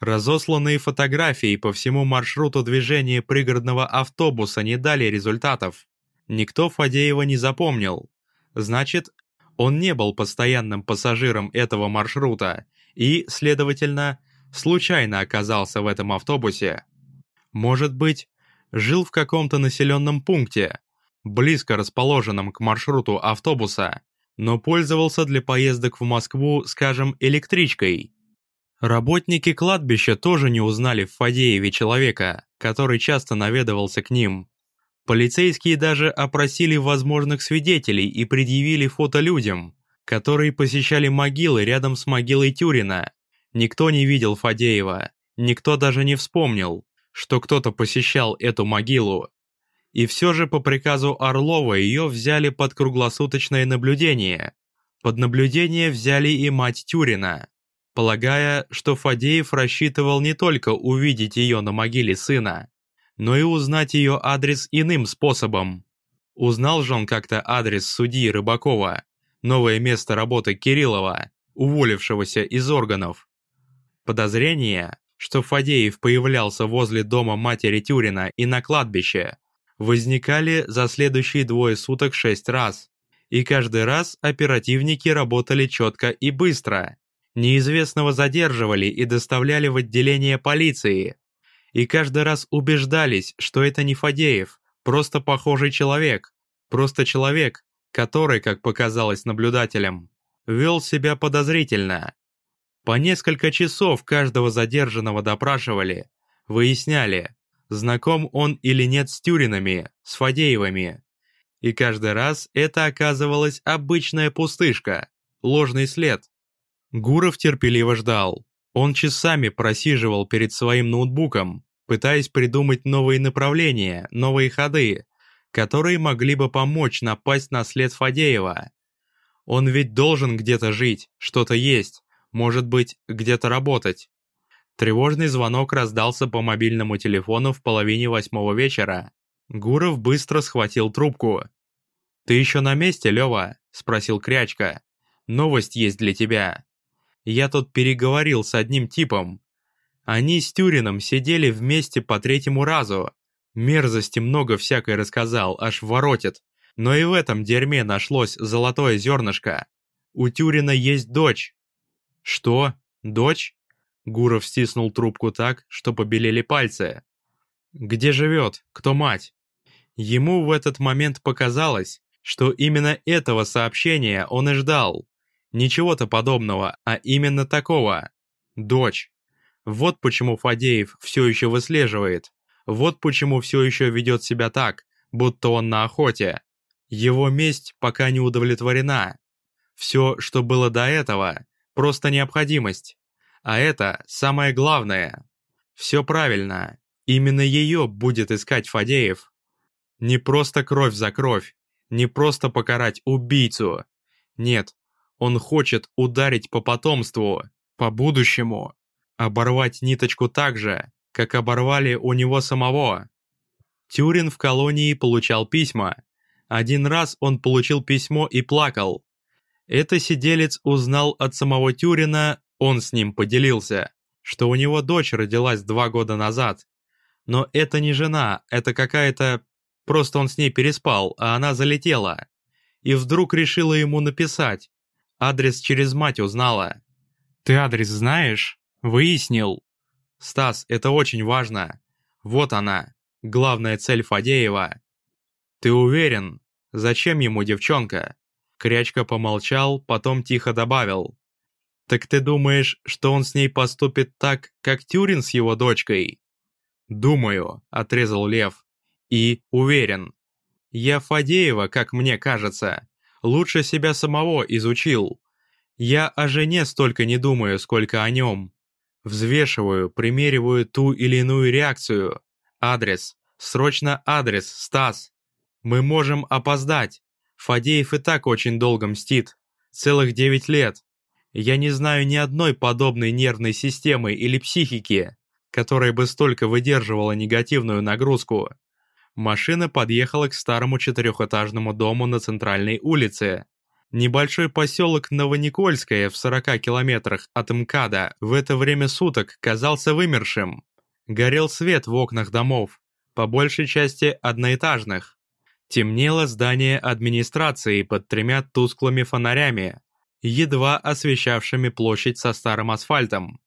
Разосланные фотографии по всему маршруту движения пригородного автобуса не дали результатов. Никто Фадеева не запомнил. Значит, он не был постоянным пассажиром этого маршрута и, следовательно, случайно оказался в этом автобусе. Может быть, жил в каком-то населенном пункте, близко расположенном к маршруту автобуса, но пользовался для поездок в Москву, скажем, электричкой. Работники кладбища тоже не узнали в Фадееве человека, который часто наведывался к ним. Полицейские даже опросили возможных свидетелей и предъявили фото людям, которые посещали могилы рядом с могилой Тюрина. Никто не видел Фадеева, никто даже не вспомнил, что кто-то посещал эту могилу. И все же по приказу Орлова ее взяли под круглосуточное наблюдение. Под наблюдение взяли и мать Тюрина, полагая, что Фадеев рассчитывал не только увидеть ее на могиле сына, но и узнать ее адрес иным способом. Узнал же он как-то адрес судьи Рыбакова, новое место работы Кириллова, уволившегося из органов. Подозрение, что Фадеев появлялся возле дома матери Тюрина и на кладбище, возникали за следующие двое суток шесть раз. И каждый раз оперативники работали четко и быстро. Неизвестного задерживали и доставляли в отделение полиции. И каждый раз убеждались, что это не Фадеев, просто похожий человек. Просто человек, который, как показалось наблюдателям, вел себя подозрительно. По несколько часов каждого задержанного допрашивали, выясняли, знаком он или нет с Тюринами, с Фадеевыми. И каждый раз это оказывалась обычная пустышка, ложный след. Гуров терпеливо ждал. Он часами просиживал перед своим ноутбуком, пытаясь придумать новые направления, новые ходы, которые могли бы помочь напасть на след Фадеева. Он ведь должен где-то жить, что-то есть, может быть, где-то работать. Тревожный звонок раздался по мобильному телефону в половине восьмого вечера. Гуров быстро схватил трубку. «Ты еще на месте, Лева?» — спросил Крячка. «Новость есть для тебя. Я тут переговорил с одним типом. Они с Тюрином сидели вместе по третьему разу. Мерзости много всякой рассказал, аж воротит. Но и в этом дерьме нашлось золотое зернышко. У Тюрина есть дочь». «Что? Дочь?» Гуров стиснул трубку так, что побелели пальцы. «Где живет? Кто мать?» Ему в этот момент показалось, что именно этого сообщения он и ждал. Ничего-то подобного, а именно такого. Дочь. Вот почему Фадеев все еще выслеживает. Вот почему все еще ведет себя так, будто он на охоте. Его месть пока не удовлетворена. Все, что было до этого, просто необходимость. А это самое главное. Все правильно. Именно ее будет искать Фадеев. Не просто кровь за кровь, не просто покарать убийцу. Нет, он хочет ударить по потомству, по будущему, оборвать ниточку так же, как оборвали у него самого. Тюрин в колонии получал письма. Один раз он получил письмо и плакал. Это сиделец узнал от самого Тюрина, он с ним поделился, что у него дочь родилась два года назад. Но это не жена, это какая-то Просто он с ней переспал, а она залетела. И вдруг решила ему написать. Адрес через мать узнала. «Ты адрес знаешь?» «Выяснил». «Стас, это очень важно. Вот она, главная цель Фадеева». «Ты уверен? Зачем ему девчонка?» Крячка помолчал, потом тихо добавил. «Так ты думаешь, что он с ней поступит так, как Тюрин с его дочкой?» «Думаю», — отрезал Лев. И уверен. Я Фадеева, как мне кажется, лучше себя самого изучил. Я о жене столько не думаю, сколько о нем. Взвешиваю, примериваю ту или иную реакцию. Адрес. Срочно адрес, Стас. Мы можем опоздать. Фадеев и так очень долго мстит. Целых девять лет. Я не знаю ни одной подобной нервной системы или психики, которая бы столько выдерживала негативную нагрузку машина подъехала к старому четырехэтажному дому на центральной улице. Небольшой поселок Новоникольское в 40 километрах от МКАДа в это время суток казался вымершим. Горел свет в окнах домов, по большей части одноэтажных. Темнело здание администрации под тремя тусклыми фонарями, едва освещавшими площадь со старым асфальтом.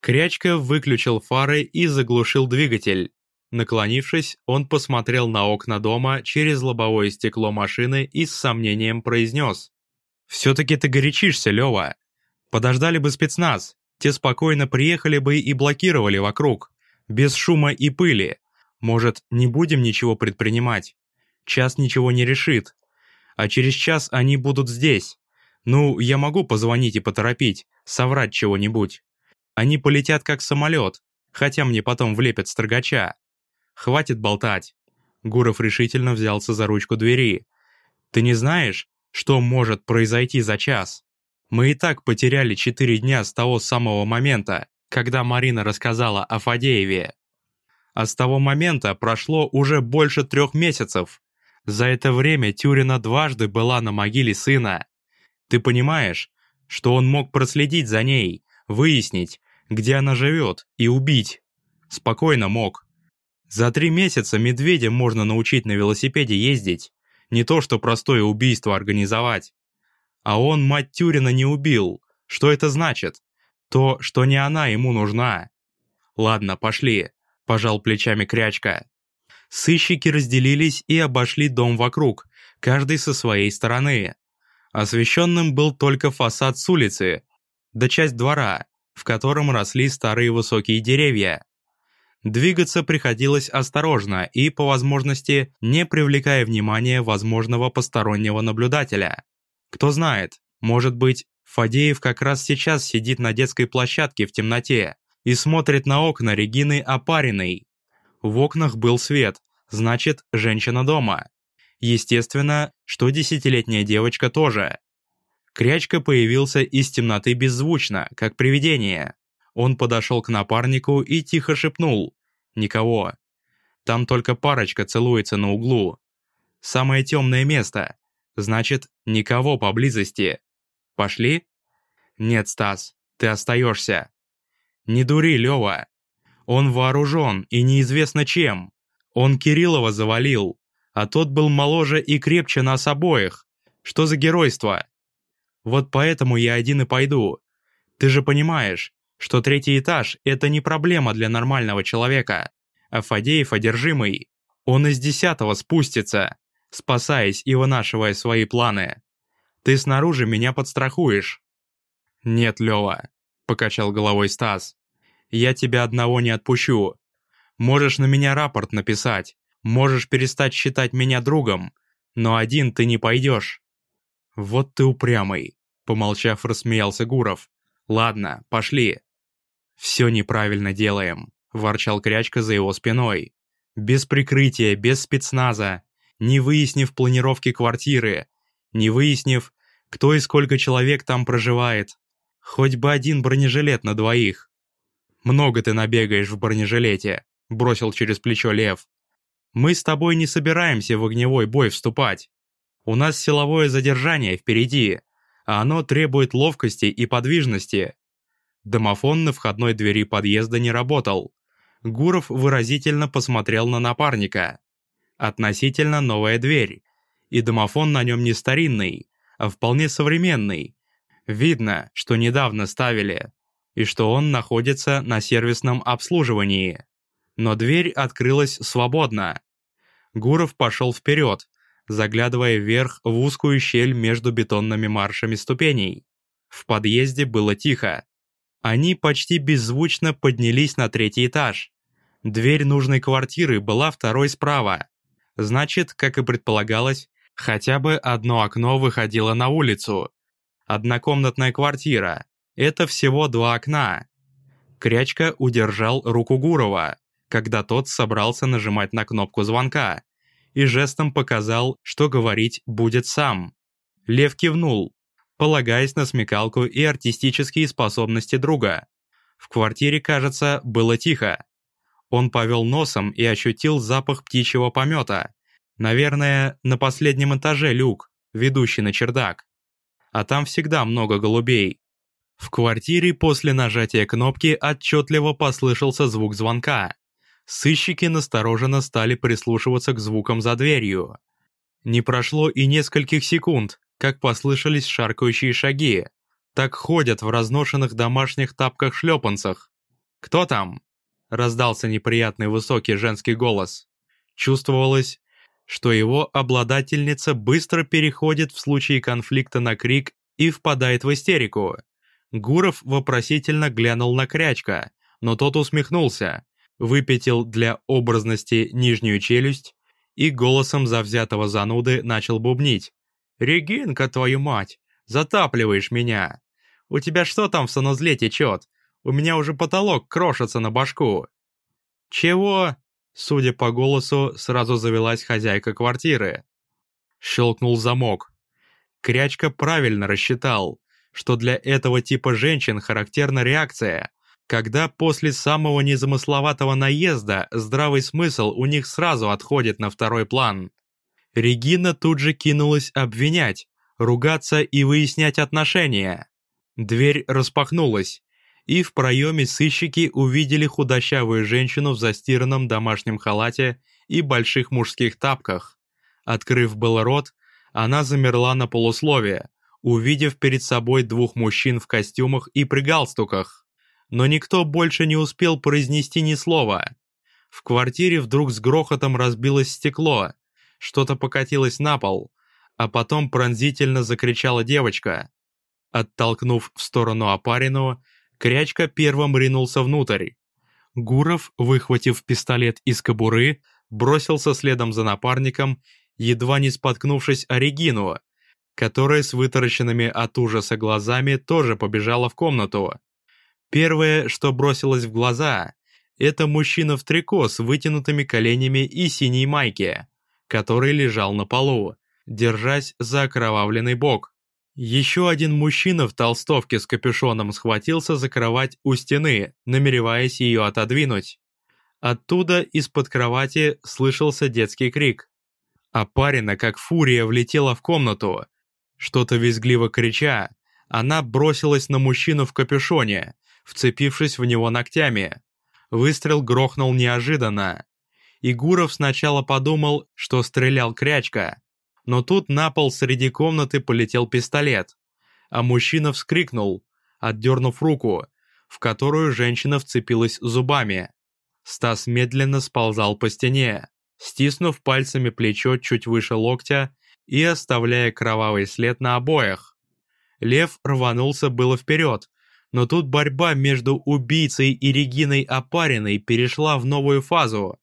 Крячка выключил фары и заглушил двигатель. Наклонившись, он посмотрел на окна дома через лобовое стекло машины и с сомнением произнес. «Все-таки ты горячишься, Лева. Подождали бы спецназ, те спокойно приехали бы и блокировали вокруг, без шума и пыли. Может, не будем ничего предпринимать? Час ничего не решит. А через час они будут здесь. Ну, я могу позвонить и поторопить, соврать чего-нибудь. Они полетят как самолет, хотя мне потом влепят строгача. Хватит болтать!» Гуров решительно взялся за ручку двери. «Ты не знаешь, что может произойти за час? Мы и так потеряли четыре дня с того самого момента, когда Марина рассказала о Фадееве. А с того момента прошло уже больше трех месяцев. За это время Тюрина дважды была на могиле сына. Ты понимаешь, что он мог проследить за ней, выяснить, где она живет, и убить? Спокойно мог. За три месяца медведя можно научить на велосипеде ездить, не то что простое убийство организовать. А он мать Тюрина не убил. Что это значит? То, что не она ему нужна. Ладно, пошли, пожал плечами Крячка. Сыщики разделились и обошли дом вокруг, каждый со своей стороны. Освещенным был только фасад с улицы, да часть двора, в котором росли старые высокие деревья. Двигаться приходилось осторожно и, по возможности, не привлекая внимания возможного постороннего наблюдателя. Кто знает, может быть, Фадеев как раз сейчас сидит на детской площадке в темноте и смотрит на окна Регины Опариной. В окнах был свет, значит, женщина дома. Естественно, что десятилетняя девочка тоже. Крячка появился из темноты беззвучно, как привидение. Он подошел к напарнику и тихо шепнул. «Никого. Там только парочка целуется на углу. Самое темное место. Значит, никого поблизости. Пошли? Нет, Стас, ты остаешься. Не дури, Лева. Он вооружен и неизвестно чем. Он Кириллова завалил, а тот был моложе и крепче нас обоих. Что за геройство? Вот поэтому я один и пойду. Ты же понимаешь, что третий этаж – это не проблема для нормального человека. А Фадеев одержимый. Он из десятого спустится, спасаясь и вынашивая свои планы. Ты снаружи меня подстрахуешь. Нет, Лёва, покачал головой Стас. Я тебя одного не отпущу. Можешь на меня рапорт написать, можешь перестать считать меня другом, но один ты не пойдешь. Вот ты упрямый, помолчав, рассмеялся Гуров. Ладно, пошли. Все неправильно делаем, ворчал Крячка за его спиной. Без прикрытия, без спецназа, не выяснив планировки квартиры, не выяснив, кто и сколько человек там проживает. Хоть бы один бронежилет на двоих. Много ты набегаешь в бронежилете, бросил через плечо Лев. Мы с тобой не собираемся в огневой бой вступать. У нас силовое задержание впереди, а оно требует ловкости и подвижности. Домофон на входной двери подъезда не работал. Гуров выразительно посмотрел на напарника. Относительно новая дверь, и домофон на нем не старинный, а вполне современный. Видно, что недавно ставили, и что он находится на сервисном обслуживании. Но дверь открылась свободно. Гуров пошел вперед, заглядывая вверх в узкую щель между бетонными маршами ступеней. В подъезде было тихо. Они почти беззвучно поднялись на третий этаж. Дверь нужной квартиры была второй справа. Значит, как и предполагалось, хотя бы одно окно выходило на улицу. Однокомнатная квартира. Это всего два окна. Крячка удержал руку Гурова, когда тот собрался нажимать на кнопку звонка, и жестом показал, что говорить будет сам. Лев кивнул, полагаясь на смекалку и артистические способности друга. В квартире, кажется, было тихо. Он повел носом и ощутил запах птичьего помета. Наверное, на последнем этаже люк, ведущий на чердак. А там всегда много голубей. В квартире после нажатия кнопки отчетливо послышался звук звонка. Сыщики настороженно стали прислушиваться к звукам за дверью. Не прошло и нескольких секунд, как послышались шаркающие шаги. Так ходят в разношенных домашних тапках-шлепанцах. «Кто там?» — раздался неприятный высокий женский голос. Чувствовалось, что его обладательница быстро переходит в случае конфликта на крик и впадает в истерику. Гуров вопросительно глянул на Крячка, но тот усмехнулся, выпятил для образности нижнюю челюсть и голосом завзятого зануды начал бубнить. «Регинка, твою мать! Затапливаешь меня! У тебя что там в санузле течет? У меня уже потолок крошится на башку!» «Чего?» Судя по голосу, сразу завелась хозяйка квартиры. Щелкнул замок. Крячка правильно рассчитал, что для этого типа женщин характерна реакция, когда после самого незамысловатого наезда здравый смысл у них сразу отходит на второй план. Регина тут же кинулась обвинять, ругаться и выяснять отношения. Дверь распахнулась, и в проеме сыщики увидели худощавую женщину в застиранном домашнем халате и больших мужских тапках. Открыв был рот, она замерла на полусловие, увидев перед собой двух мужчин в костюмах и при галстуках. Но никто больше не успел произнести ни слова. В квартире вдруг с грохотом разбилось стекло, что-то покатилось на пол, а потом пронзительно закричала девочка. Оттолкнув в сторону опарину, Крячка первым ринулся внутрь. Гуров, выхватив пистолет из кобуры, бросился следом за напарником, едва не споткнувшись о Регину, которая с вытаращенными от ужаса глазами тоже побежала в комнату. Первое, что бросилось в глаза, это мужчина в трико с вытянутыми коленями и синей майке который лежал на полу, держась за окровавленный бок. Еще один мужчина в толстовке с капюшоном схватился за кровать у стены, намереваясь ее отодвинуть. Оттуда из-под кровати слышался детский крик. А парина, как фурия, влетела в комнату. Что-то визгливо крича, она бросилась на мужчину в капюшоне, вцепившись в него ногтями. Выстрел грохнул неожиданно. И Гуров сначала подумал, что стрелял крячка. Но тут на пол среди комнаты полетел пистолет. А мужчина вскрикнул, отдернув руку, в которую женщина вцепилась зубами. Стас медленно сползал по стене, стиснув пальцами плечо чуть выше локтя и оставляя кровавый след на обоях. Лев рванулся было вперед, но тут борьба между убийцей и Региной Опариной перешла в новую фазу.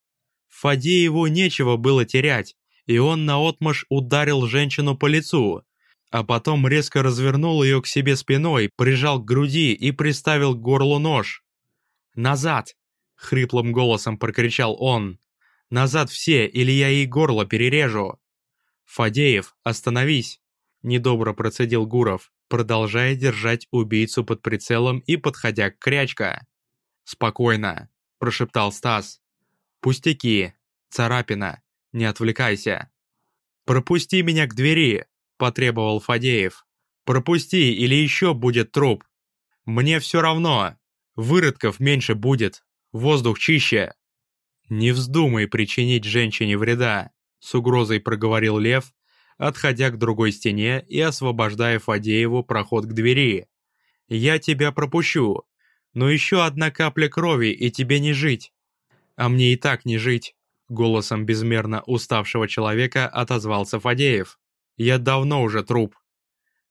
Фадееву нечего было терять, и он наотмашь ударил женщину по лицу, а потом резко развернул ее к себе спиной, прижал к груди и приставил к горлу нож. «Назад!» — хриплым голосом прокричал он. «Назад все, или я ей горло перережу!» «Фадеев, остановись!» — недобро процедил Гуров продолжая держать убийцу под прицелом и подходя к крячка. «Спокойно», – прошептал Стас. «Пустяки, царапина, не отвлекайся». «Пропусти меня к двери», – потребовал Фадеев. «Пропусти, или еще будет труп. Мне все равно. Выродков меньше будет, воздух чище». «Не вздумай причинить женщине вреда», – с угрозой проговорил Лев, отходя к другой стене и освобождая Фадееву проход к двери. «Я тебя пропущу, но еще одна капля крови, и тебе не жить». «А мне и так не жить», — голосом безмерно уставшего человека отозвался Фадеев. «Я давно уже труп».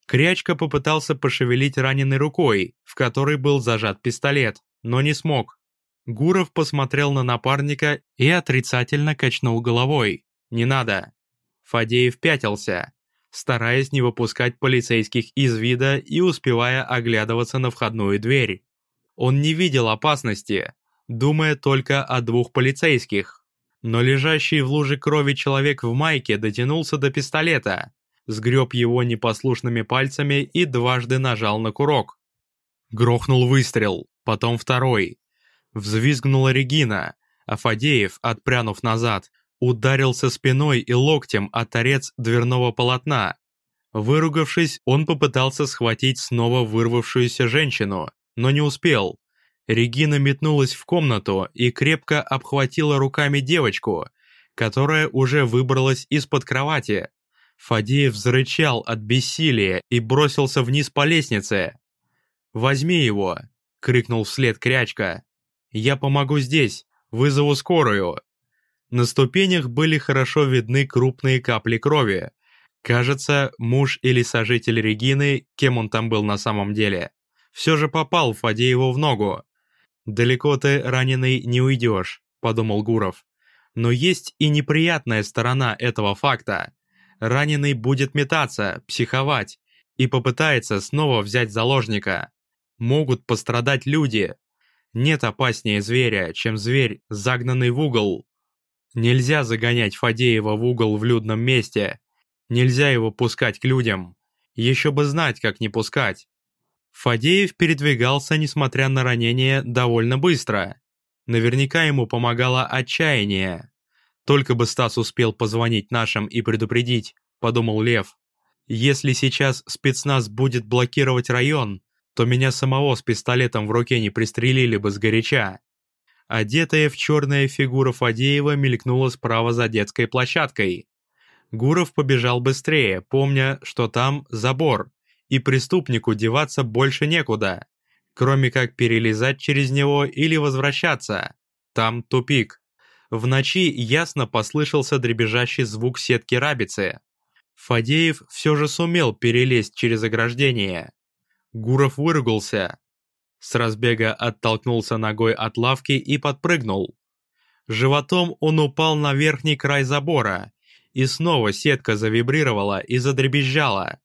Крячка попытался пошевелить раненой рукой, в которой был зажат пистолет, но не смог. Гуров посмотрел на напарника и отрицательно качнул головой. «Не надо». Фадеев пятился, стараясь не выпускать полицейских из вида и успевая оглядываться на входную дверь. Он не видел опасности, думая только о двух полицейских. Но лежащий в луже крови человек в майке дотянулся до пистолета, сгреб его непослушными пальцами и дважды нажал на курок. Грохнул выстрел, потом второй. Взвизгнула Регина, а Фадеев, отпрянув назад, ударился спиной и локтем о торец дверного полотна. Выругавшись, он попытался схватить снова вырвавшуюся женщину, но не успел. Регина метнулась в комнату и крепко обхватила руками девочку, которая уже выбралась из-под кровати. Фадеев зарычал от бессилия и бросился вниз по лестнице. «Возьми его!» — крикнул вслед Крячка. «Я помогу здесь, вызову скорую!» На ступенях были хорошо видны крупные капли крови. Кажется, муж или сожитель Регины, кем он там был на самом деле, все же попал Фадееву в ногу. «Далеко ты, раненый, не уйдешь», — подумал Гуров. Но есть и неприятная сторона этого факта. Раненый будет метаться, психовать и попытается снова взять заложника. Могут пострадать люди. Нет опаснее зверя, чем зверь, загнанный в угол, Нельзя загонять Фадеева в угол в людном месте. Нельзя его пускать к людям. Еще бы знать, как не пускать. Фадеев передвигался, несмотря на ранение, довольно быстро. Наверняка ему помогало отчаяние. Только бы Стас успел позвонить нашим и предупредить, подумал Лев. Если сейчас спецназ будет блокировать район, то меня самого с пистолетом в руке не пристрелили бы сгоряча. Одетая в черная фигура Фадеева мелькнула справа за детской площадкой. Гуров побежал быстрее, помня, что там забор, и преступнику деваться больше некуда, кроме как перелезать через него или возвращаться. Там тупик. В ночи ясно послышался дребезжащий звук сетки рабицы. Фадеев все же сумел перелезть через ограждение. Гуров выругался, с разбега оттолкнулся ногой от лавки и подпрыгнул. Животом он упал на верхний край забора, и снова сетка завибрировала и задребезжала,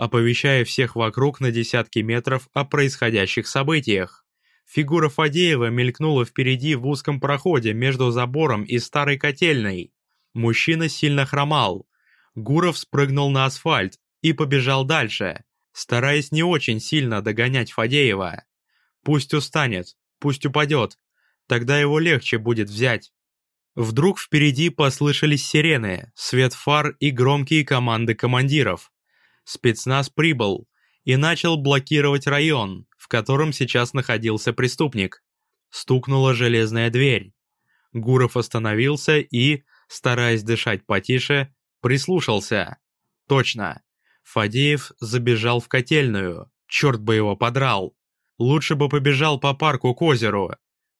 оповещая всех вокруг на десятки метров о происходящих событиях. Фигура Фадеева мелькнула впереди в узком проходе между забором и старой котельной. Мужчина сильно хромал. Гуров спрыгнул на асфальт и побежал дальше, стараясь не очень сильно догонять Фадеева. Пусть устанет, пусть упадет, тогда его легче будет взять. Вдруг впереди послышались сирены, свет фар и громкие команды командиров. Спецназ прибыл и начал блокировать район, в котором сейчас находился преступник. Стукнула железная дверь. Гуров остановился и, стараясь дышать потише, прислушался. Точно. Фадеев забежал в котельную. Черт бы его подрал. Лучше бы побежал по парку к озеру.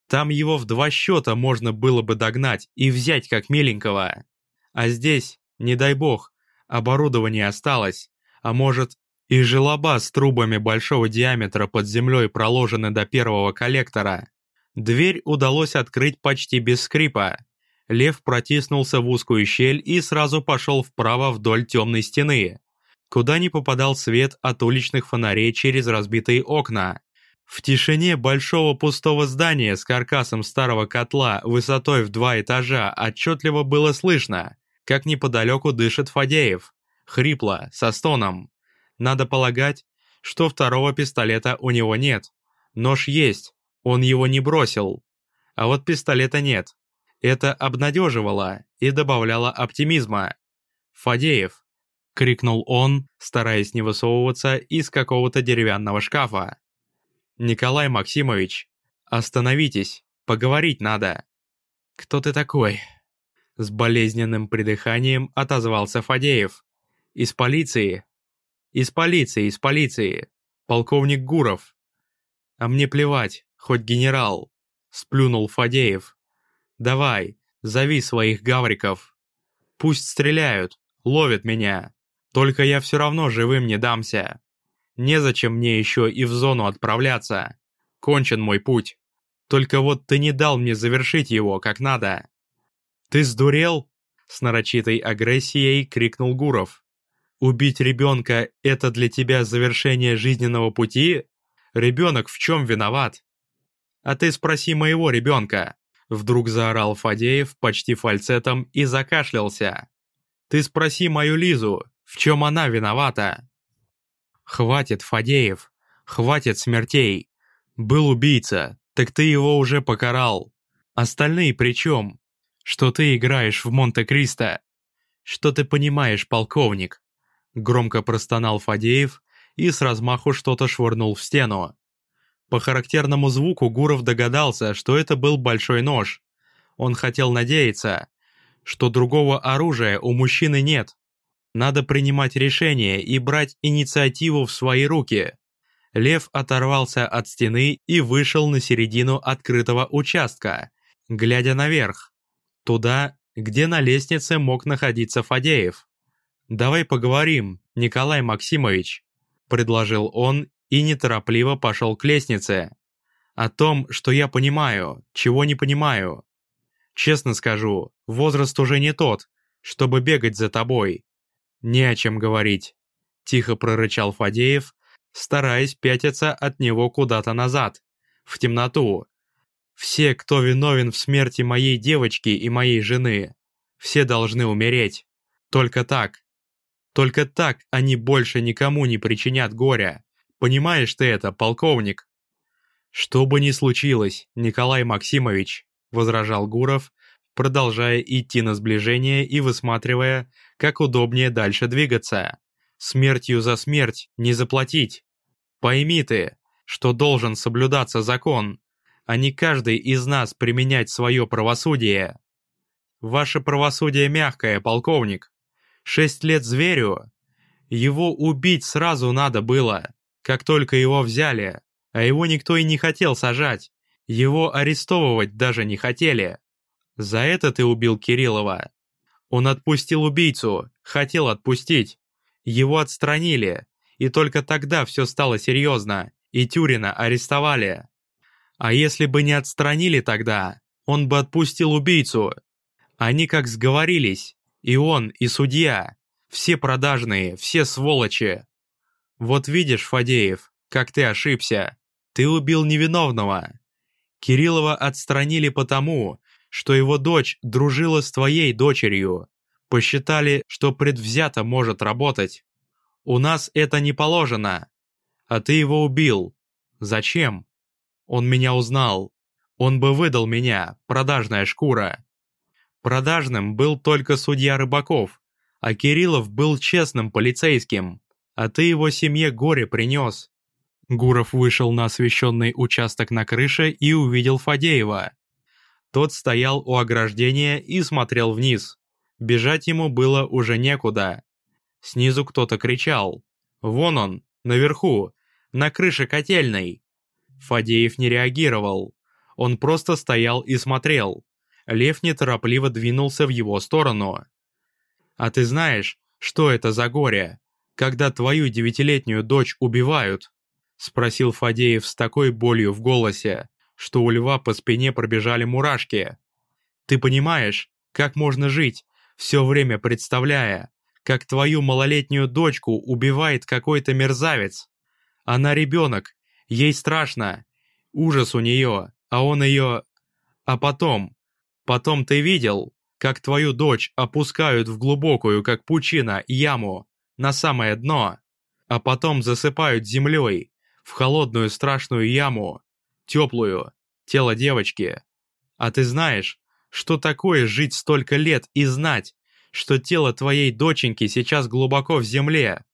Там его в два счета можно было бы догнать и взять как миленького. А здесь, не дай бог, оборудование осталось. А может, и желоба с трубами большого диаметра под землей проложены до первого коллектора. Дверь удалось открыть почти без скрипа. Лев протиснулся в узкую щель и сразу пошел вправо вдоль темной стены, куда не попадал свет от уличных фонарей через разбитые окна. В тишине большого пустого здания с каркасом старого котла высотой в два этажа отчетливо было слышно, как неподалеку дышит Фадеев. Хрипло, со стоном. Надо полагать, что второго пистолета у него нет. Нож есть, он его не бросил. А вот пистолета нет. Это обнадеживало и добавляло оптимизма. «Фадеев!» — крикнул он, стараясь не высовываться из какого-то деревянного шкафа. «Николай Максимович, остановитесь, поговорить надо». «Кто ты такой?» С болезненным придыханием отозвался Фадеев. «Из полиции?» «Из полиции, из полиции. Полковник Гуров». «А мне плевать, хоть генерал», — сплюнул Фадеев. «Давай, зови своих гавриков. Пусть стреляют, ловят меня. Только я все равно живым не дамся». Незачем мне еще и в зону отправляться. Кончен мой путь. Только вот ты не дал мне завершить его как надо. Ты сдурел? С нарочитой агрессией крикнул Гуров. Убить ребенка – это для тебя завершение жизненного пути? Ребенок в чем виноват? А ты спроси моего ребенка. Вдруг заорал Фадеев почти фальцетом и закашлялся. Ты спроси мою Лизу, в чем она виновата? «Хватит, Фадеев! Хватит смертей! Был убийца, так ты его уже покарал. Остальные при чем? Что ты играешь в Монте-Кристо? Что ты понимаешь, полковник?» Громко простонал Фадеев и с размаху что-то швырнул в стену. По характерному звуку Гуров догадался, что это был большой нож. Он хотел надеяться, что другого оружия у мужчины нет, надо принимать решение и брать инициативу в свои руки. Лев оторвался от стены и вышел на середину открытого участка, глядя наверх. Туда, где на лестнице мог находиться Фадеев. «Давай поговорим, Николай Максимович», — предложил он и неторопливо пошел к лестнице. «О том, что я понимаю, чего не понимаю. Честно скажу, возраст уже не тот, чтобы бегать за тобой. «Не о чем говорить», — тихо прорычал Фадеев, стараясь пятиться от него куда-то назад, в темноту. «Все, кто виновен в смерти моей девочки и моей жены, все должны умереть. Только так. Только так они больше никому не причинят горя. Понимаешь ты это, полковник?» «Что бы ни случилось, Николай Максимович», — возражал Гуров, продолжая идти на сближение и высматривая, как удобнее дальше двигаться. Смертью за смерть не заплатить. Пойми ты, что должен соблюдаться закон, а не каждый из нас применять свое правосудие. Ваше правосудие мягкое, полковник. Шесть лет зверю. Его убить сразу надо было, как только его взяли, а его никто и не хотел сажать. Его арестовывать даже не хотели. За это ты убил Кириллова. Он отпустил убийцу, хотел отпустить. Его отстранили, и только тогда все стало серьезно, и Тюрина арестовали. А если бы не отстранили тогда, он бы отпустил убийцу. Они как сговорились, и он, и судья. Все продажные, все сволочи. Вот видишь, Фадеев, как ты ошибся. Ты убил невиновного. Кириллова отстранили потому, что его дочь дружила с твоей дочерью. Посчитали, что предвзято может работать. У нас это не положено. А ты его убил. Зачем? Он меня узнал. Он бы выдал меня, продажная шкура. Продажным был только судья Рыбаков, а Кириллов был честным полицейским, а ты его семье горе принес. Гуров вышел на освещенный участок на крыше и увидел Фадеева. Тот стоял у ограждения и смотрел вниз. Бежать ему было уже некуда. Снизу кто-то кричал. «Вон он, наверху, на крыше котельной!» Фадеев не реагировал. Он просто стоял и смотрел. Лев неторопливо двинулся в его сторону. «А ты знаешь, что это за горе, когда твою девятилетнюю дочь убивают?» Спросил Фадеев с такой болью в голосе, что у льва по спине пробежали мурашки. «Ты понимаешь, как можно жить, все время представляя, как твою малолетнюю дочку убивает какой-то мерзавец? Она ребенок, ей страшно, ужас у нее, а он ее... А потом, потом ты видел, как твою дочь опускают в глубокую, как пучина, яму, на самое дно, а потом засыпают землей, в холодную страшную яму, теплую, тело девочки. А ты знаешь, что такое жить столько лет и знать, что тело твоей доченьки сейчас глубоко в земле,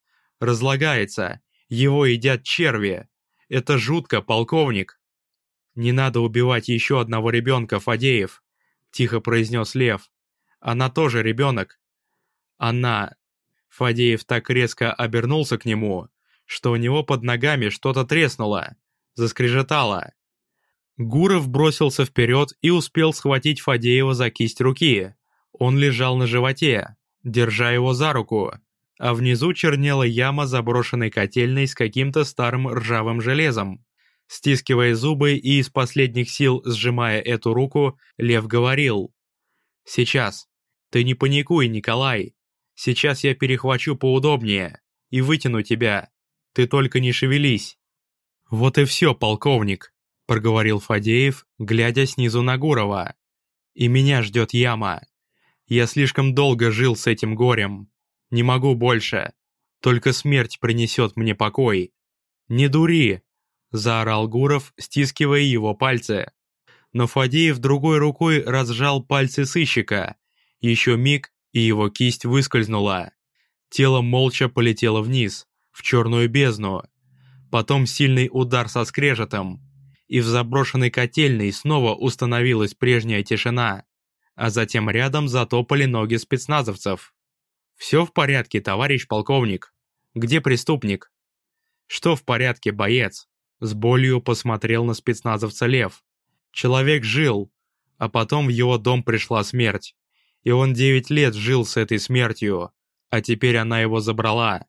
разлагается, его едят черви. Это жутко, полковник. Не надо убивать еще одного ребенка, Фадеев, тихо произнес Лев. Она тоже ребенок. Она... Фадеев так резко обернулся к нему, что у него под ногами что-то треснуло, заскрежетало. Гуров бросился вперед и успел схватить Фадеева за кисть руки. Он лежал на животе, держа его за руку, а внизу чернела яма заброшенной котельной с каким-то старым ржавым железом. Стискивая зубы и из последних сил сжимая эту руку, Лев говорил. «Сейчас. Ты не паникуй, Николай. Сейчас я перехвачу поудобнее и вытяну тебя. Ты только не шевелись». «Вот и все, полковник», — проговорил Фадеев, глядя снизу на Гурова. «И меня ждет яма. Я слишком долго жил с этим горем. Не могу больше. Только смерть принесет мне покой». «Не дури!» — заорал Гуров, стискивая его пальцы. Но Фадеев другой рукой разжал пальцы сыщика. Еще миг, и его кисть выскользнула. Тело молча полетело вниз, в черную бездну. Потом сильный удар со скрежетом, и в заброшенной котельной снова установилась прежняя тишина, а затем рядом затопали ноги спецназовцев. «Все в порядке, товарищ полковник. Где преступник?» «Что в порядке, боец?» С болью посмотрел на спецназовца Лев. «Человек жил, а потом в его дом пришла смерть. И он девять лет жил с этой смертью, а теперь она его забрала.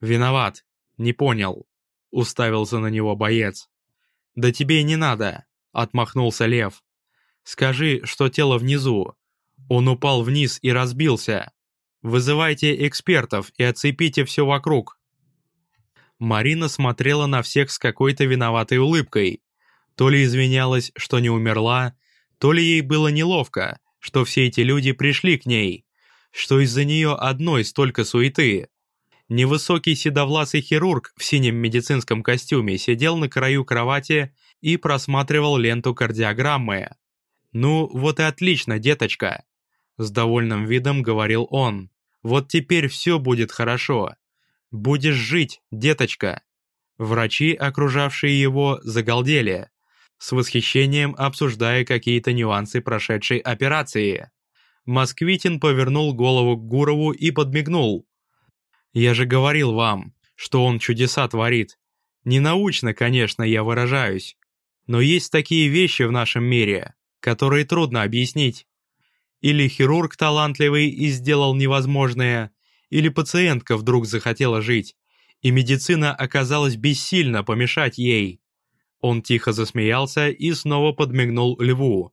«Виноват, не понял», — уставился на него боец. «Да тебе и не надо», — отмахнулся Лев. «Скажи, что тело внизу. Он упал вниз и разбился. Вызывайте экспертов и оцепите все вокруг». Марина смотрела на всех с какой-то виноватой улыбкой. То ли извинялась, что не умерла, то ли ей было неловко, что все эти люди пришли к ней, что из-за нее одной столько суеты. Невысокий седовласый хирург в синем медицинском костюме сидел на краю кровати и просматривал ленту кардиограммы. «Ну, вот и отлично, деточка!» С довольным видом говорил он. «Вот теперь все будет хорошо. Будешь жить, деточка!» Врачи, окружавшие его, загалдели, с восхищением обсуждая какие-то нюансы прошедшей операции. Москвитин повернул голову к Гурову и подмигнул. Я же говорил вам, что он чудеса творит. Ненаучно, конечно, я выражаюсь. Но есть такие вещи в нашем мире, которые трудно объяснить. Или хирург талантливый и сделал невозможное, или пациентка вдруг захотела жить, и медицина оказалась бессильна помешать ей. Он тихо засмеялся и снова подмигнул льву.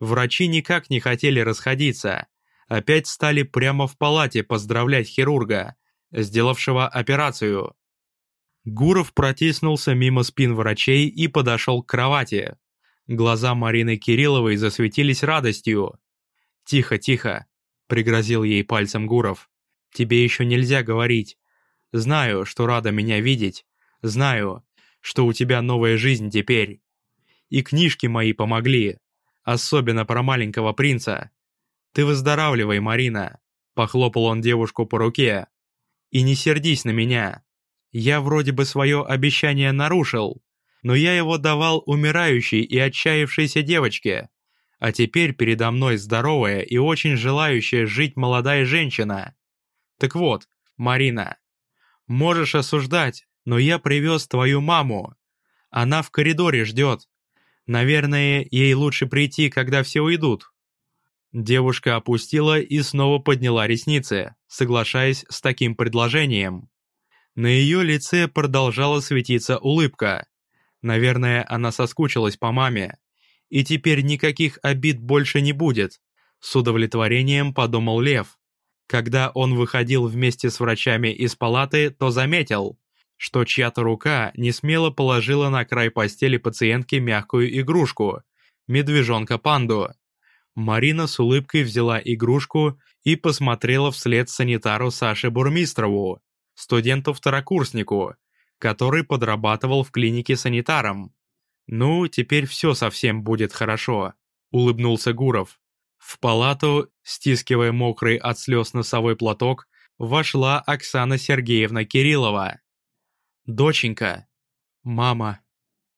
Врачи никак не хотели расходиться, опять стали прямо в палате поздравлять хирурга, сделавшего операцию. Гуров протиснулся мимо спин врачей и подошел к кровати. Глаза Марины Кирилловой засветились радостью. «Тихо, тихо», — пригрозил ей пальцем Гуров. «Тебе еще нельзя говорить. Знаю, что рада меня видеть. Знаю, что у тебя новая жизнь теперь. И книжки мои помогли, особенно про маленького принца. Ты выздоравливай, Марина!» Похлопал он девушку по руке. «И не сердись на меня. Я вроде бы свое обещание нарушил, но я его давал умирающей и отчаявшейся девочке. А теперь передо мной здоровая и очень желающая жить молодая женщина. Так вот, Марина, можешь осуждать, но я привез твою маму. Она в коридоре ждет. Наверное, ей лучше прийти, когда все уйдут». Девушка опустила и снова подняла ресницы, соглашаясь с таким предложением. На ее лице продолжала светиться улыбка. Наверное, она соскучилась по маме. И теперь никаких обид больше не будет. С удовлетворением подумал Лев. Когда он выходил вместе с врачами из палаты, то заметил, что чья-то рука не смело положила на край постели пациентки мягкую игрушку – медвежонка-панду. Марина с улыбкой взяла игрушку и посмотрела вслед санитару Саше Бурмистрову, студенту-второкурснику, который подрабатывал в клинике санитаром. «Ну, теперь все совсем будет хорошо», – улыбнулся Гуров. В палату, стискивая мокрый от слез носовой платок, вошла Оксана Сергеевна Кириллова. «Доченька!» «Мама!»